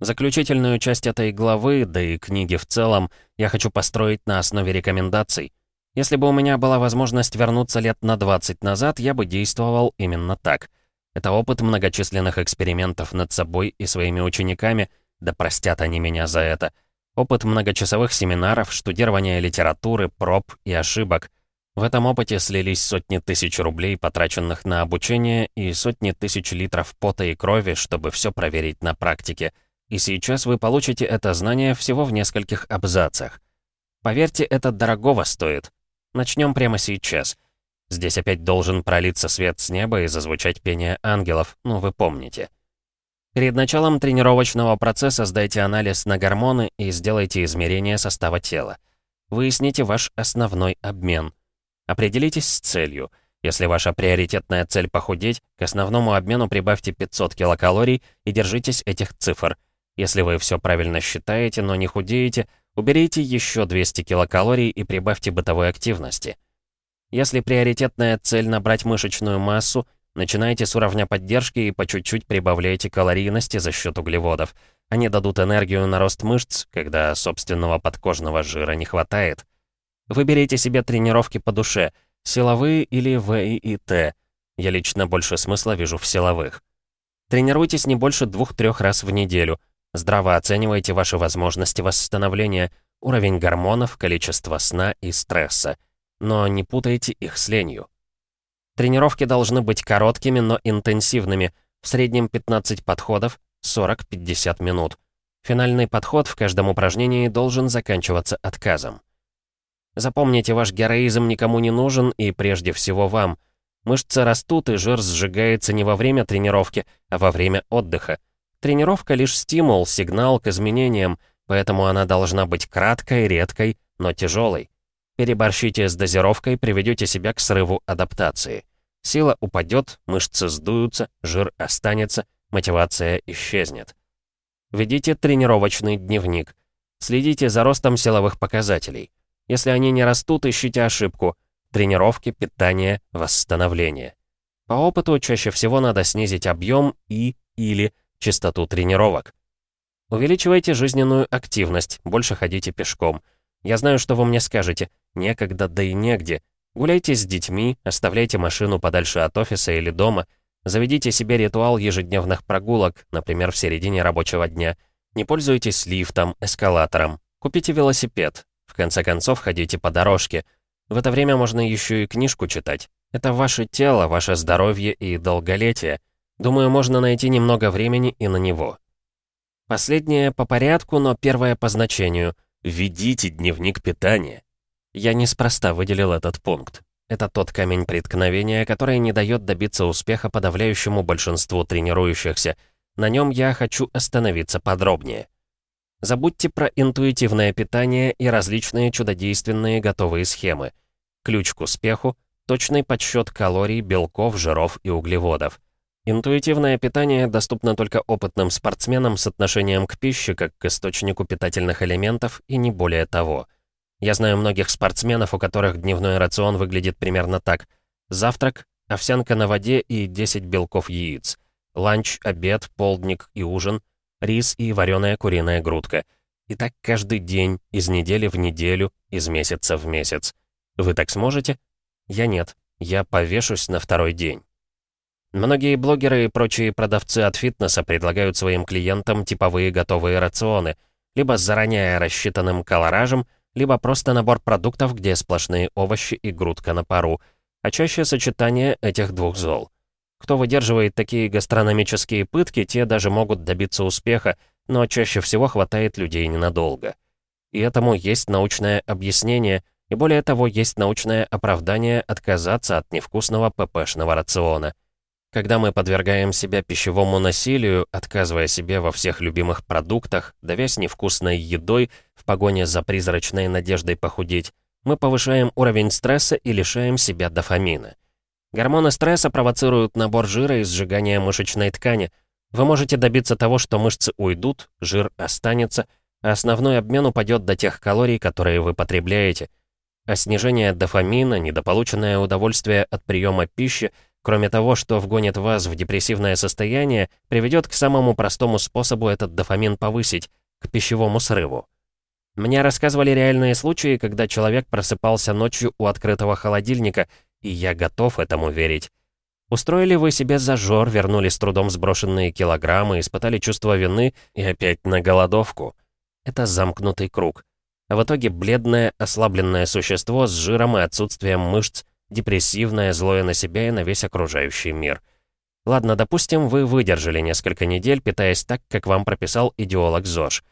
Заключительную часть этой главы, да и книги в целом, я хочу построить на основе рекомендаций. Если бы у меня была возможность вернуться лет на 20 назад, я бы действовал именно так. Это опыт многочисленных экспериментов над собой и своими учениками, да простят они меня за это — Опыт многочасовых семинаров, штудирования литературы, проб и ошибок. В этом опыте слились сотни тысяч рублей, потраченных на обучение, и сотни тысяч литров пота и крови, чтобы все проверить на практике. И сейчас вы получите это знание всего в нескольких абзацах. Поверьте, это дорогого стоит. Начнем прямо сейчас. Здесь опять должен пролиться свет с неба и зазвучать пение ангелов, ну вы помните. Перед началом тренировочного процесса сдайте анализ на гормоны и сделайте измерение состава тела. Выясните ваш основной обмен. Определитесь с целью. Если ваша приоритетная цель похудеть, к основному обмену прибавьте 500 килокалорий и держитесь этих цифр. Если вы все правильно считаете, но не худеете, уберите еще 200 килокалорий и прибавьте бытовой активности. Если приоритетная цель набрать мышечную массу, Начинайте с уровня поддержки и по чуть-чуть прибавляйте калорийности за счет углеводов. Они дадут энергию на рост мышц, когда собственного подкожного жира не хватает. Выберите себе тренировки по душе, силовые или ВИИТ. Я лично больше смысла вижу в силовых. Тренируйтесь не больше двух-трех раз в неделю. Здраво оценивайте ваши возможности восстановления, уровень гормонов, количество сна и стресса. Но не путайте их с ленью. Тренировки должны быть короткими, но интенсивными, в среднем 15 подходов, 40-50 минут. Финальный подход в каждом упражнении должен заканчиваться отказом. Запомните, ваш героизм никому не нужен и прежде всего вам. Мышцы растут и жир сжигается не во время тренировки, а во время отдыха. Тренировка лишь стимул, сигнал к изменениям, поэтому она должна быть краткой, редкой, но тяжелой. Переборщите с дозировкой, приведете себя к срыву адаптации. Сила упадет, мышцы сдуются, жир останется, мотивация исчезнет. Ведите тренировочный дневник. Следите за ростом силовых показателей. Если они не растут, ищите ошибку. Тренировки, питание, восстановление. По опыту чаще всего надо снизить объем и или частоту тренировок. Увеличивайте жизненную активность, больше ходите пешком. Я знаю, что вы мне скажете. Некогда, да и негде. Гуляйте с детьми, оставляйте машину подальше от офиса или дома. Заведите себе ритуал ежедневных прогулок, например, в середине рабочего дня. Не пользуйтесь лифтом, эскалатором. Купите велосипед. В конце концов, ходите по дорожке. В это время можно еще и книжку читать. Это ваше тело, ваше здоровье и долголетие. Думаю, можно найти немного времени и на него. Последнее по порядку, но первое по значению — Ведите дневник питания. Я неспроста выделил этот пункт. Это тот камень преткновения, который не дает добиться успеха подавляющему большинству тренирующихся. На нем я хочу остановиться подробнее. Забудьте про интуитивное питание и различные чудодейственные готовые схемы. Ключ к успеху — точный подсчет калорий, белков, жиров и углеводов. Интуитивное питание доступно только опытным спортсменам с отношением к пище как к источнику питательных элементов и не более того. Я знаю многих спортсменов, у которых дневной рацион выглядит примерно так. Завтрак, овсянка на воде и 10 белков яиц. Ланч, обед, полдник и ужин, рис и вареная куриная грудка. И так каждый день, из недели в неделю, из месяца в месяц. Вы так сможете? Я нет. Я повешусь на второй день. Многие блогеры и прочие продавцы от фитнеса предлагают своим клиентам типовые готовые рационы, либо с заранее рассчитанным колоражем, либо просто набор продуктов, где сплошные овощи и грудка на пару, а чаще сочетание этих двух зол. Кто выдерживает такие гастрономические пытки, те даже могут добиться успеха, но чаще всего хватает людей ненадолго. И этому есть научное объяснение, и более того, есть научное оправдание отказаться от невкусного ППшного рациона. Когда мы подвергаем себя пищевому насилию, отказывая себе во всех любимых продуктах, давясь невкусной едой в погоне за призрачной надеждой похудеть, мы повышаем уровень стресса и лишаем себя дофамина. Гормоны стресса провоцируют набор жира и сжигание мышечной ткани. Вы можете добиться того, что мышцы уйдут, жир останется, а основной обмен упадет до тех калорий, которые вы потребляете. А снижение дофамина, недополученное удовольствие от приема пищи, кроме того, что вгонит вас в депрессивное состояние, приведет к самому простому способу этот дофамин повысить, к пищевому срыву. Мне рассказывали реальные случаи, когда человек просыпался ночью у открытого холодильника и я готов этому верить. Устроили вы себе зажор, вернули с трудом сброшенные килограммы, испытали чувство вины и опять на голодовку. Это замкнутый круг. А в итоге бледное, ослабленное существо с жиром и отсутствием мышц, депрессивное, злое на себя и на весь окружающий мир. Ладно, допустим, вы выдержали несколько недель, питаясь так, как вам прописал идеолог ЗОЖ.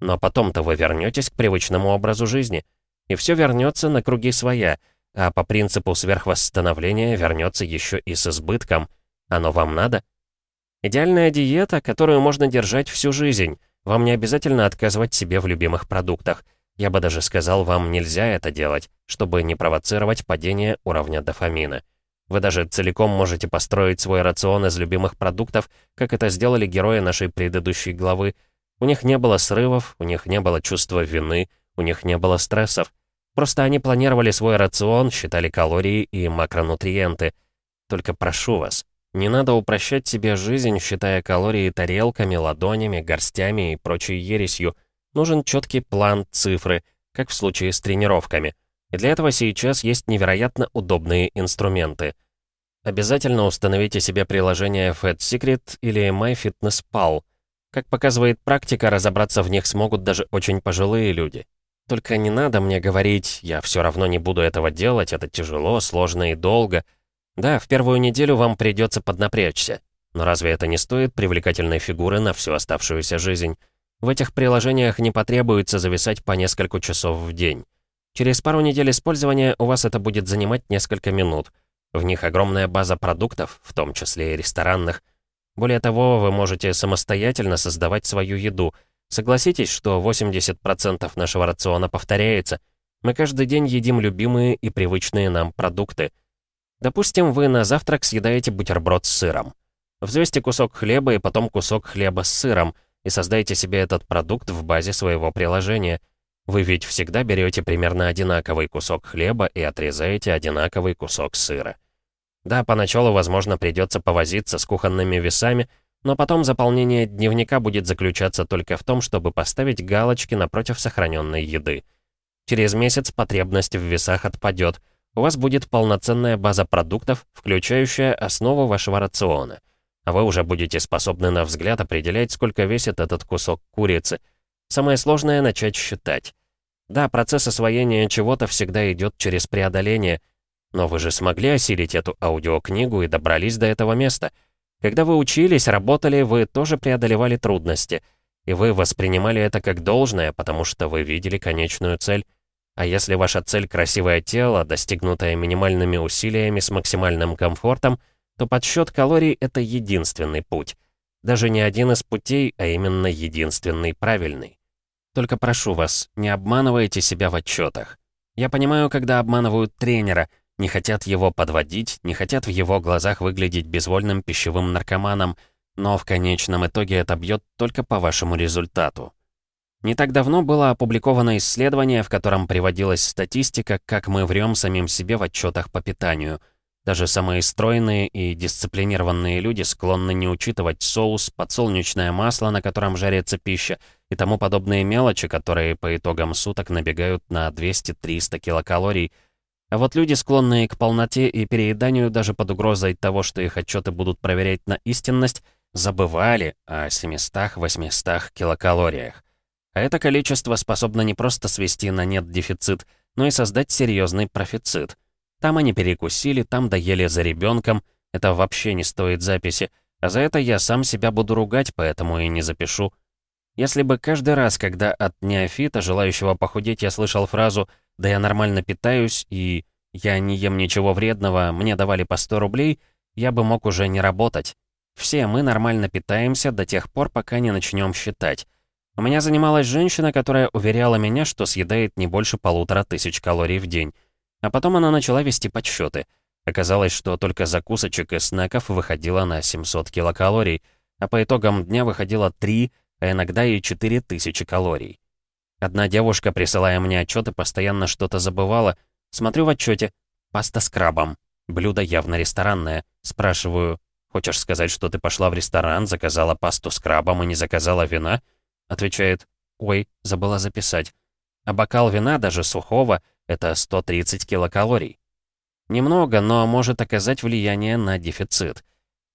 Но потом-то вы вернетесь к привычному образу жизни. И все вернется на круги своя — а по принципу сверхвосстановления вернется еще и с избытком. Оно вам надо? Идеальная диета, которую можно держать всю жизнь. Вам не обязательно отказывать себе в любимых продуктах. Я бы даже сказал, вам нельзя это делать, чтобы не провоцировать падение уровня дофамина. Вы даже целиком можете построить свой рацион из любимых продуктов, как это сделали герои нашей предыдущей главы. У них не было срывов, у них не было чувства вины, у них не было стрессов. Просто они планировали свой рацион, считали калории и макронутриенты. Только прошу вас, не надо упрощать себе жизнь, считая калории тарелками, ладонями, горстями и прочей ересью. Нужен четкий план, цифры, как в случае с тренировками. И для этого сейчас есть невероятно удобные инструменты. Обязательно установите себе приложение Fat Secret или MyFitnessPal. Как показывает практика, разобраться в них смогут даже очень пожилые люди. Только не надо мне говорить, я все равно не буду этого делать, это тяжело, сложно и долго. Да, в первую неделю вам придется поднапрячься. Но разве это не стоит привлекательной фигуры на всю оставшуюся жизнь? В этих приложениях не потребуется зависать по несколько часов в день. Через пару недель использования у вас это будет занимать несколько минут. В них огромная база продуктов, в том числе и ресторанных. Более того, вы можете самостоятельно создавать свою еду — Согласитесь, что 80% нашего рациона повторяется. Мы каждый день едим любимые и привычные нам продукты. Допустим, вы на завтрак съедаете бутерброд с сыром. Взвесьте кусок хлеба и потом кусок хлеба с сыром и создайте себе этот продукт в базе своего приложения. Вы ведь всегда берете примерно одинаковый кусок хлеба и отрезаете одинаковый кусок сыра. Да, поначалу, возможно, придется повозиться с кухонными весами, но потом заполнение дневника будет заключаться только в том, чтобы поставить галочки напротив сохраненной еды. Через месяц потребность в весах отпадет. У вас будет полноценная база продуктов, включающая основу вашего рациона. А вы уже будете способны на взгляд определять, сколько весит этот кусок курицы. Самое сложное — начать считать. Да, процесс освоения чего-то всегда идет через преодоление, но вы же смогли осилить эту аудиокнигу и добрались до этого места — когда вы учились, работали, вы тоже преодолевали трудности. И вы воспринимали это как должное, потому что вы видели конечную цель. А если ваша цель — красивое тело, достигнутое минимальными усилиями с максимальным комфортом, то подсчет калорий — это единственный путь. Даже не один из путей, а именно единственный правильный. Только прошу вас, не обманывайте себя в отчетах. Я понимаю, когда обманывают тренера — не хотят его подводить, не хотят в его глазах выглядеть безвольным пищевым наркоманом, но в конечном итоге это бьет только по вашему результату. Не так давно было опубликовано исследование, в котором приводилась статистика, как мы врем самим себе в отчетах по питанию. Даже самые стройные и дисциплинированные люди склонны не учитывать соус, подсолнечное масло, на котором жарится пища, и тому подобные мелочи, которые по итогам суток набегают на 200-300 килокалорий – а вот люди, склонные к полноте и перееданию даже под угрозой того, что их отчеты будут проверять на истинность, забывали о 700-800 килокалориях. А это количество способно не просто свести на нет дефицит, но и создать серьезный профицит. Там они перекусили, там доели за ребенком, это вообще не стоит записи, а за это я сам себя буду ругать, поэтому и не запишу. Если бы каждый раз, когда от неофита, желающего похудеть, я слышал фразу да я нормально питаюсь, и я не ем ничего вредного, мне давали по 100 рублей, я бы мог уже не работать. Все мы нормально питаемся до тех пор, пока не начнем считать. У меня занималась женщина, которая уверяла меня, что съедает не больше полутора тысяч калорий в день. А потом она начала вести подсчеты. Оказалось, что только закусочек и снеков выходило на 700 килокалорий, а по итогам дня выходило 3, а иногда и 4 тысячи калорий. Одна девушка, присылая мне отчеты, постоянно что-то забывала. Смотрю в отчете. Паста с крабом. Блюдо явно ресторанное. Спрашиваю, хочешь сказать, что ты пошла в ресторан, заказала пасту с крабом и не заказала вина? Отвечает, ой, забыла записать. А бокал вина, даже сухого, это 130 килокалорий. Немного, но может оказать влияние на дефицит.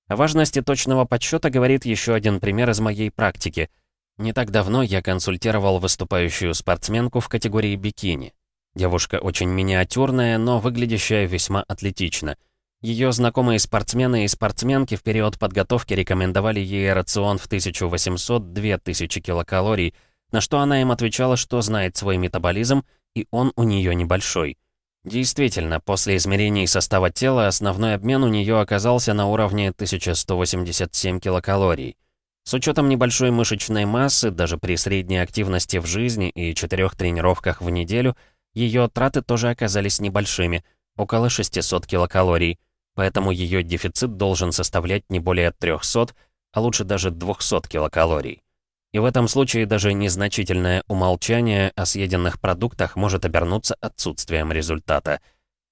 О важности точного подсчета говорит еще один пример из моей практики. Не так давно я консультировал выступающую спортсменку в категории бикини. Девушка очень миниатюрная, но выглядящая весьма атлетично. Ее знакомые спортсмены и спортсменки в период подготовки рекомендовали ей рацион в 1800-2000 килокалорий, на что она им отвечала, что знает свой метаболизм, и он у нее небольшой. Действительно, после измерений состава тела основной обмен у нее оказался на уровне 1187 килокалорий. С учетом небольшой мышечной массы, даже при средней активности в жизни и четырех тренировках в неделю, ее траты тоже оказались небольшими, около 600 килокалорий, поэтому ее дефицит должен составлять не более 300, а лучше даже 200 килокалорий. И в этом случае даже незначительное умолчание о съеденных продуктах может обернуться отсутствием результата.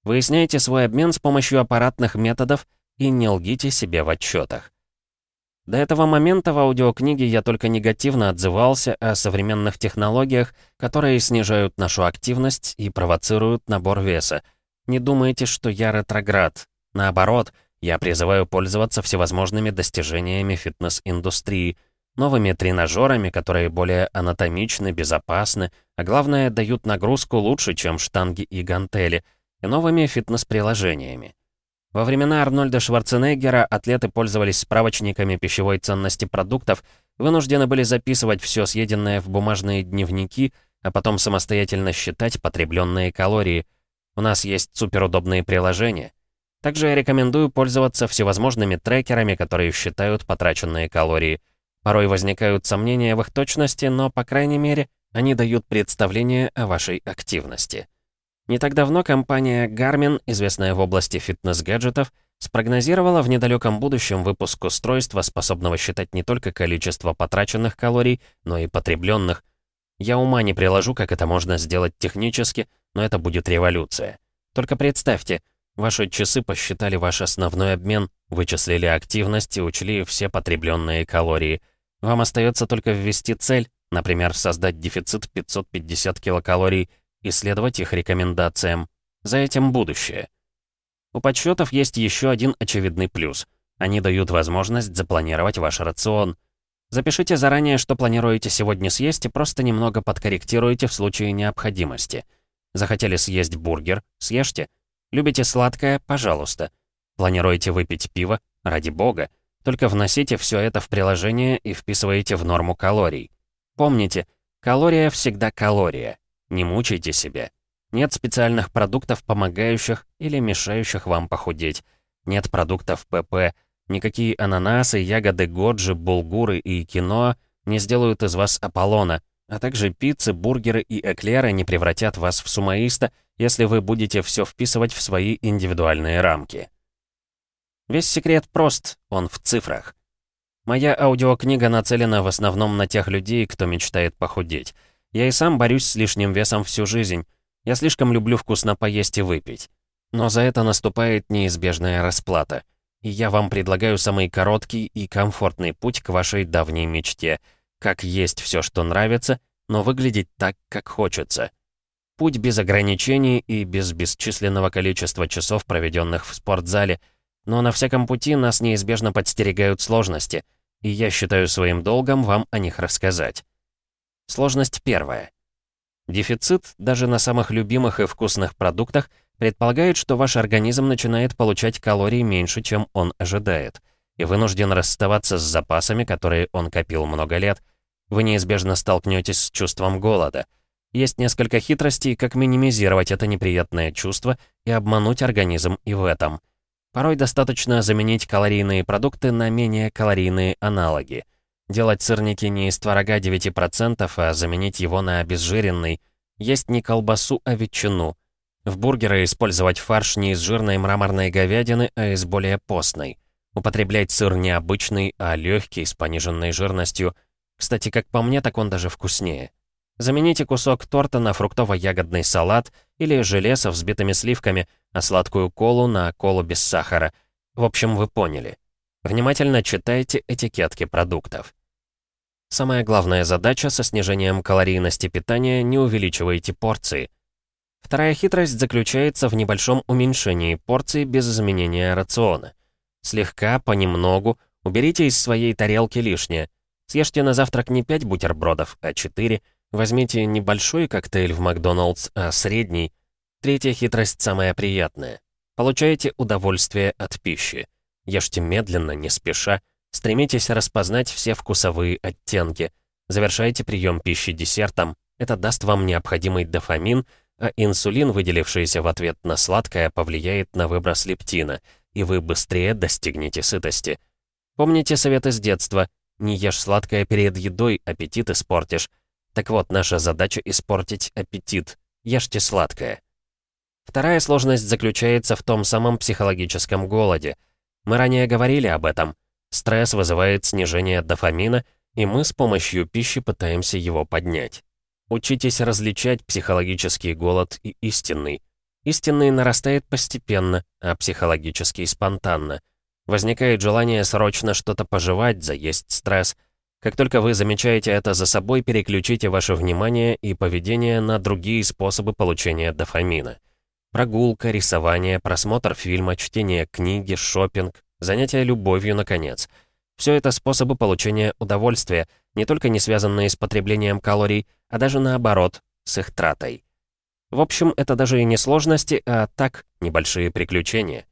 Выясняйте свой обмен с помощью аппаратных методов и не лгите себе в отчетах. До этого момента в аудиокниге я только негативно отзывался о современных технологиях, которые снижают нашу активность и провоцируют набор веса. Не думайте, что я ретроград. Наоборот, я призываю пользоваться всевозможными достижениями фитнес-индустрии – новыми тренажерами, которые более анатомичны, безопасны, а главное, дают нагрузку лучше, чем штанги и гантели, и новыми фитнес-приложениями. Во времена Арнольда Шварценеггера атлеты пользовались справочниками пищевой ценности продуктов, вынуждены были записывать все съеденное в бумажные дневники, а потом самостоятельно считать потребленные калории. У нас есть суперудобные приложения. Также я рекомендую пользоваться всевозможными трекерами, которые считают потраченные калории – Порой возникают сомнения в их точности, но, по крайней мере, они дают представление о вашей активности. Не так давно компания Garmin, известная в области фитнес-гаджетов, спрогнозировала в недалеком будущем выпуск устройства, способного считать не только количество потраченных калорий, но и потребленных. Я ума не приложу, как это можно сделать технически, но это будет революция. Только представьте, ваши часы посчитали ваш основной обмен, вычислили активность и учли все потребленные калории. Вам остается только ввести цель, например, создать дефицит 550 килокалорий и следовать их рекомендациям. За этим будущее. У подсчетов есть еще один очевидный плюс. Они дают возможность запланировать ваш рацион. Запишите заранее, что планируете сегодня съесть, и просто немного подкорректируйте в случае необходимости. Захотели съесть бургер? Съешьте. Любите сладкое? Пожалуйста. Планируете выпить пиво? Ради бога. Только вносите все это в приложение и вписываете в норму калорий. Помните, калория всегда калория. Не мучайте себя. Нет специальных продуктов, помогающих или мешающих вам похудеть. Нет продуктов ПП. Никакие ананасы, ягоды годжи, булгуры и киноа не сделают из вас Аполлона, а также пиццы, бургеры и эклеры не превратят вас в сумоиста, если вы будете все вписывать в свои индивидуальные рамки. Весь секрет прост, он в цифрах. Моя аудиокнига нацелена в основном на тех людей, кто мечтает похудеть. Я и сам борюсь с лишним весом всю жизнь. Я слишком люблю вкусно поесть и выпить. Но за это наступает неизбежная расплата. И я вам предлагаю самый короткий и комфортный путь к вашей давней мечте. Как есть все, что нравится, но выглядеть так, как хочется. Путь без ограничений и без бесчисленного количества часов, проведенных в спортзале — но на всяком пути нас неизбежно подстерегают сложности, и я считаю своим долгом вам о них рассказать. Сложность первая. Дефицит даже на самых любимых и вкусных продуктах предполагает, что ваш организм начинает получать калорий меньше, чем он ожидает, и вынужден расставаться с запасами, которые он копил много лет. Вы неизбежно столкнетесь с чувством голода. Есть несколько хитростей, как минимизировать это неприятное чувство и обмануть организм и в этом – Порой достаточно заменить калорийные продукты на менее калорийные аналоги. Делать сырники не из творога 9%, а заменить его на обезжиренный. Есть не колбасу, а ветчину. В бургеры использовать фарш не из жирной мраморной говядины, а из более постной. Употреблять сыр не обычный, а легкий, с пониженной жирностью. Кстати, как по мне, так он даже вкуснее. Замените кусок торта на фруктово-ягодный салат или желе со взбитыми сливками, а сладкую колу на колу без сахара. В общем, вы поняли. Внимательно читайте этикетки продуктов. Самая главная задача со снижением калорийности питания – не увеличивайте порции. Вторая хитрость заключается в небольшом уменьшении порций без изменения рациона. Слегка, понемногу, уберите из своей тарелки лишнее. Съешьте на завтрак не 5 бутербродов, а 4. Возьмите небольшой коктейль в Макдоналдс, а средний. Третья хитрость самая приятная. Получаете удовольствие от пищи. Ешьте медленно, не спеша. Стремитесь распознать все вкусовые оттенки. Завершайте прием пищи десертом. Это даст вам необходимый дофамин, а инсулин, выделившийся в ответ на сладкое, повлияет на выброс лептина — и вы быстрее достигнете сытости. Помните советы с детства? Не ешь сладкое перед едой, аппетит испортишь. Так вот, наша задача испортить аппетит. Ешьте сладкое. Вторая сложность заключается в том самом психологическом голоде. Мы ранее говорили об этом. Стресс вызывает снижение дофамина, и мы с помощью пищи пытаемся его поднять. Учитесь различать психологический голод и истинный. Истинный нарастает постепенно, а психологический — спонтанно. Возникает желание срочно что-то пожевать, заесть стресс. Как только вы замечаете это за собой, переключите ваше внимание и поведение на другие способы получения дофамина. Прогулка, рисование, просмотр фильма, чтение книги, шопинг, занятия любовью, наконец. Все это способы получения удовольствия, не только не связанные с потреблением калорий, а даже наоборот, с их тратой. В общем, это даже и не сложности, а так, небольшие приключения.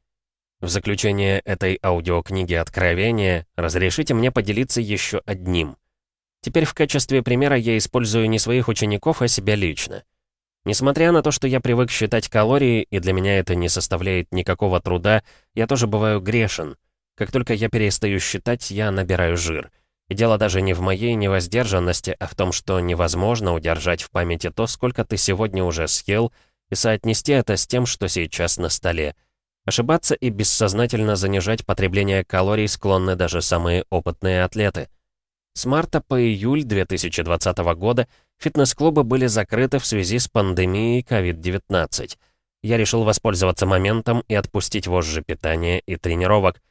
В заключение этой аудиокниги «Откровения» разрешите мне поделиться еще одним. Теперь в качестве примера я использую не своих учеников, а себя лично. Несмотря на то, что я привык считать калории, и для меня это не составляет никакого труда, я тоже бываю грешен. Как только я перестаю считать, я набираю жир. И дело даже не в моей невоздержанности, а в том, что невозможно удержать в памяти то, сколько ты сегодня уже съел, и соотнести это с тем, что сейчас на столе. Ошибаться и бессознательно занижать потребление калорий склонны даже самые опытные атлеты. С марта по июль 2020 года фитнес-клубы были закрыты в связи с пандемией COVID-19. Я решил воспользоваться моментом и отпустить вожжи питания и тренировок.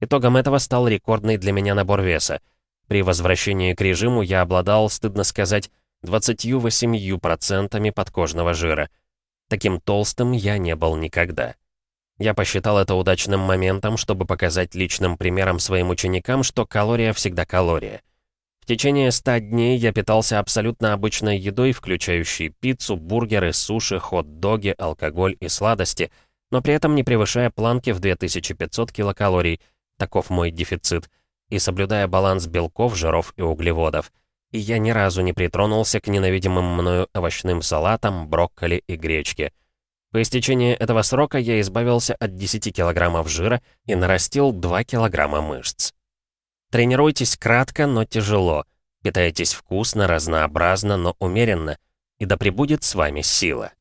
Итогом этого стал рекордный для меня набор веса — при возвращении к режиму я обладал, стыдно сказать, 28% подкожного жира. Таким толстым я не был никогда. Я посчитал это удачным моментом, чтобы показать личным примером своим ученикам, что калория всегда калория. В течение 100 дней я питался абсолютно обычной едой, включающей пиццу, бургеры, суши, хот-доги, алкоголь и сладости, но при этом не превышая планки в 2500 килокалорий. Таков мой дефицит и соблюдая баланс белков, жиров и углеводов. И я ни разу не притронулся к ненавидимым мною овощным салатам, брокколи и гречке. По истечении этого срока я избавился от 10 килограммов жира и нарастил 2 килограмма мышц. Тренируйтесь кратко, но тяжело. Питайтесь вкусно, разнообразно, но умеренно. И да пребудет с вами сила.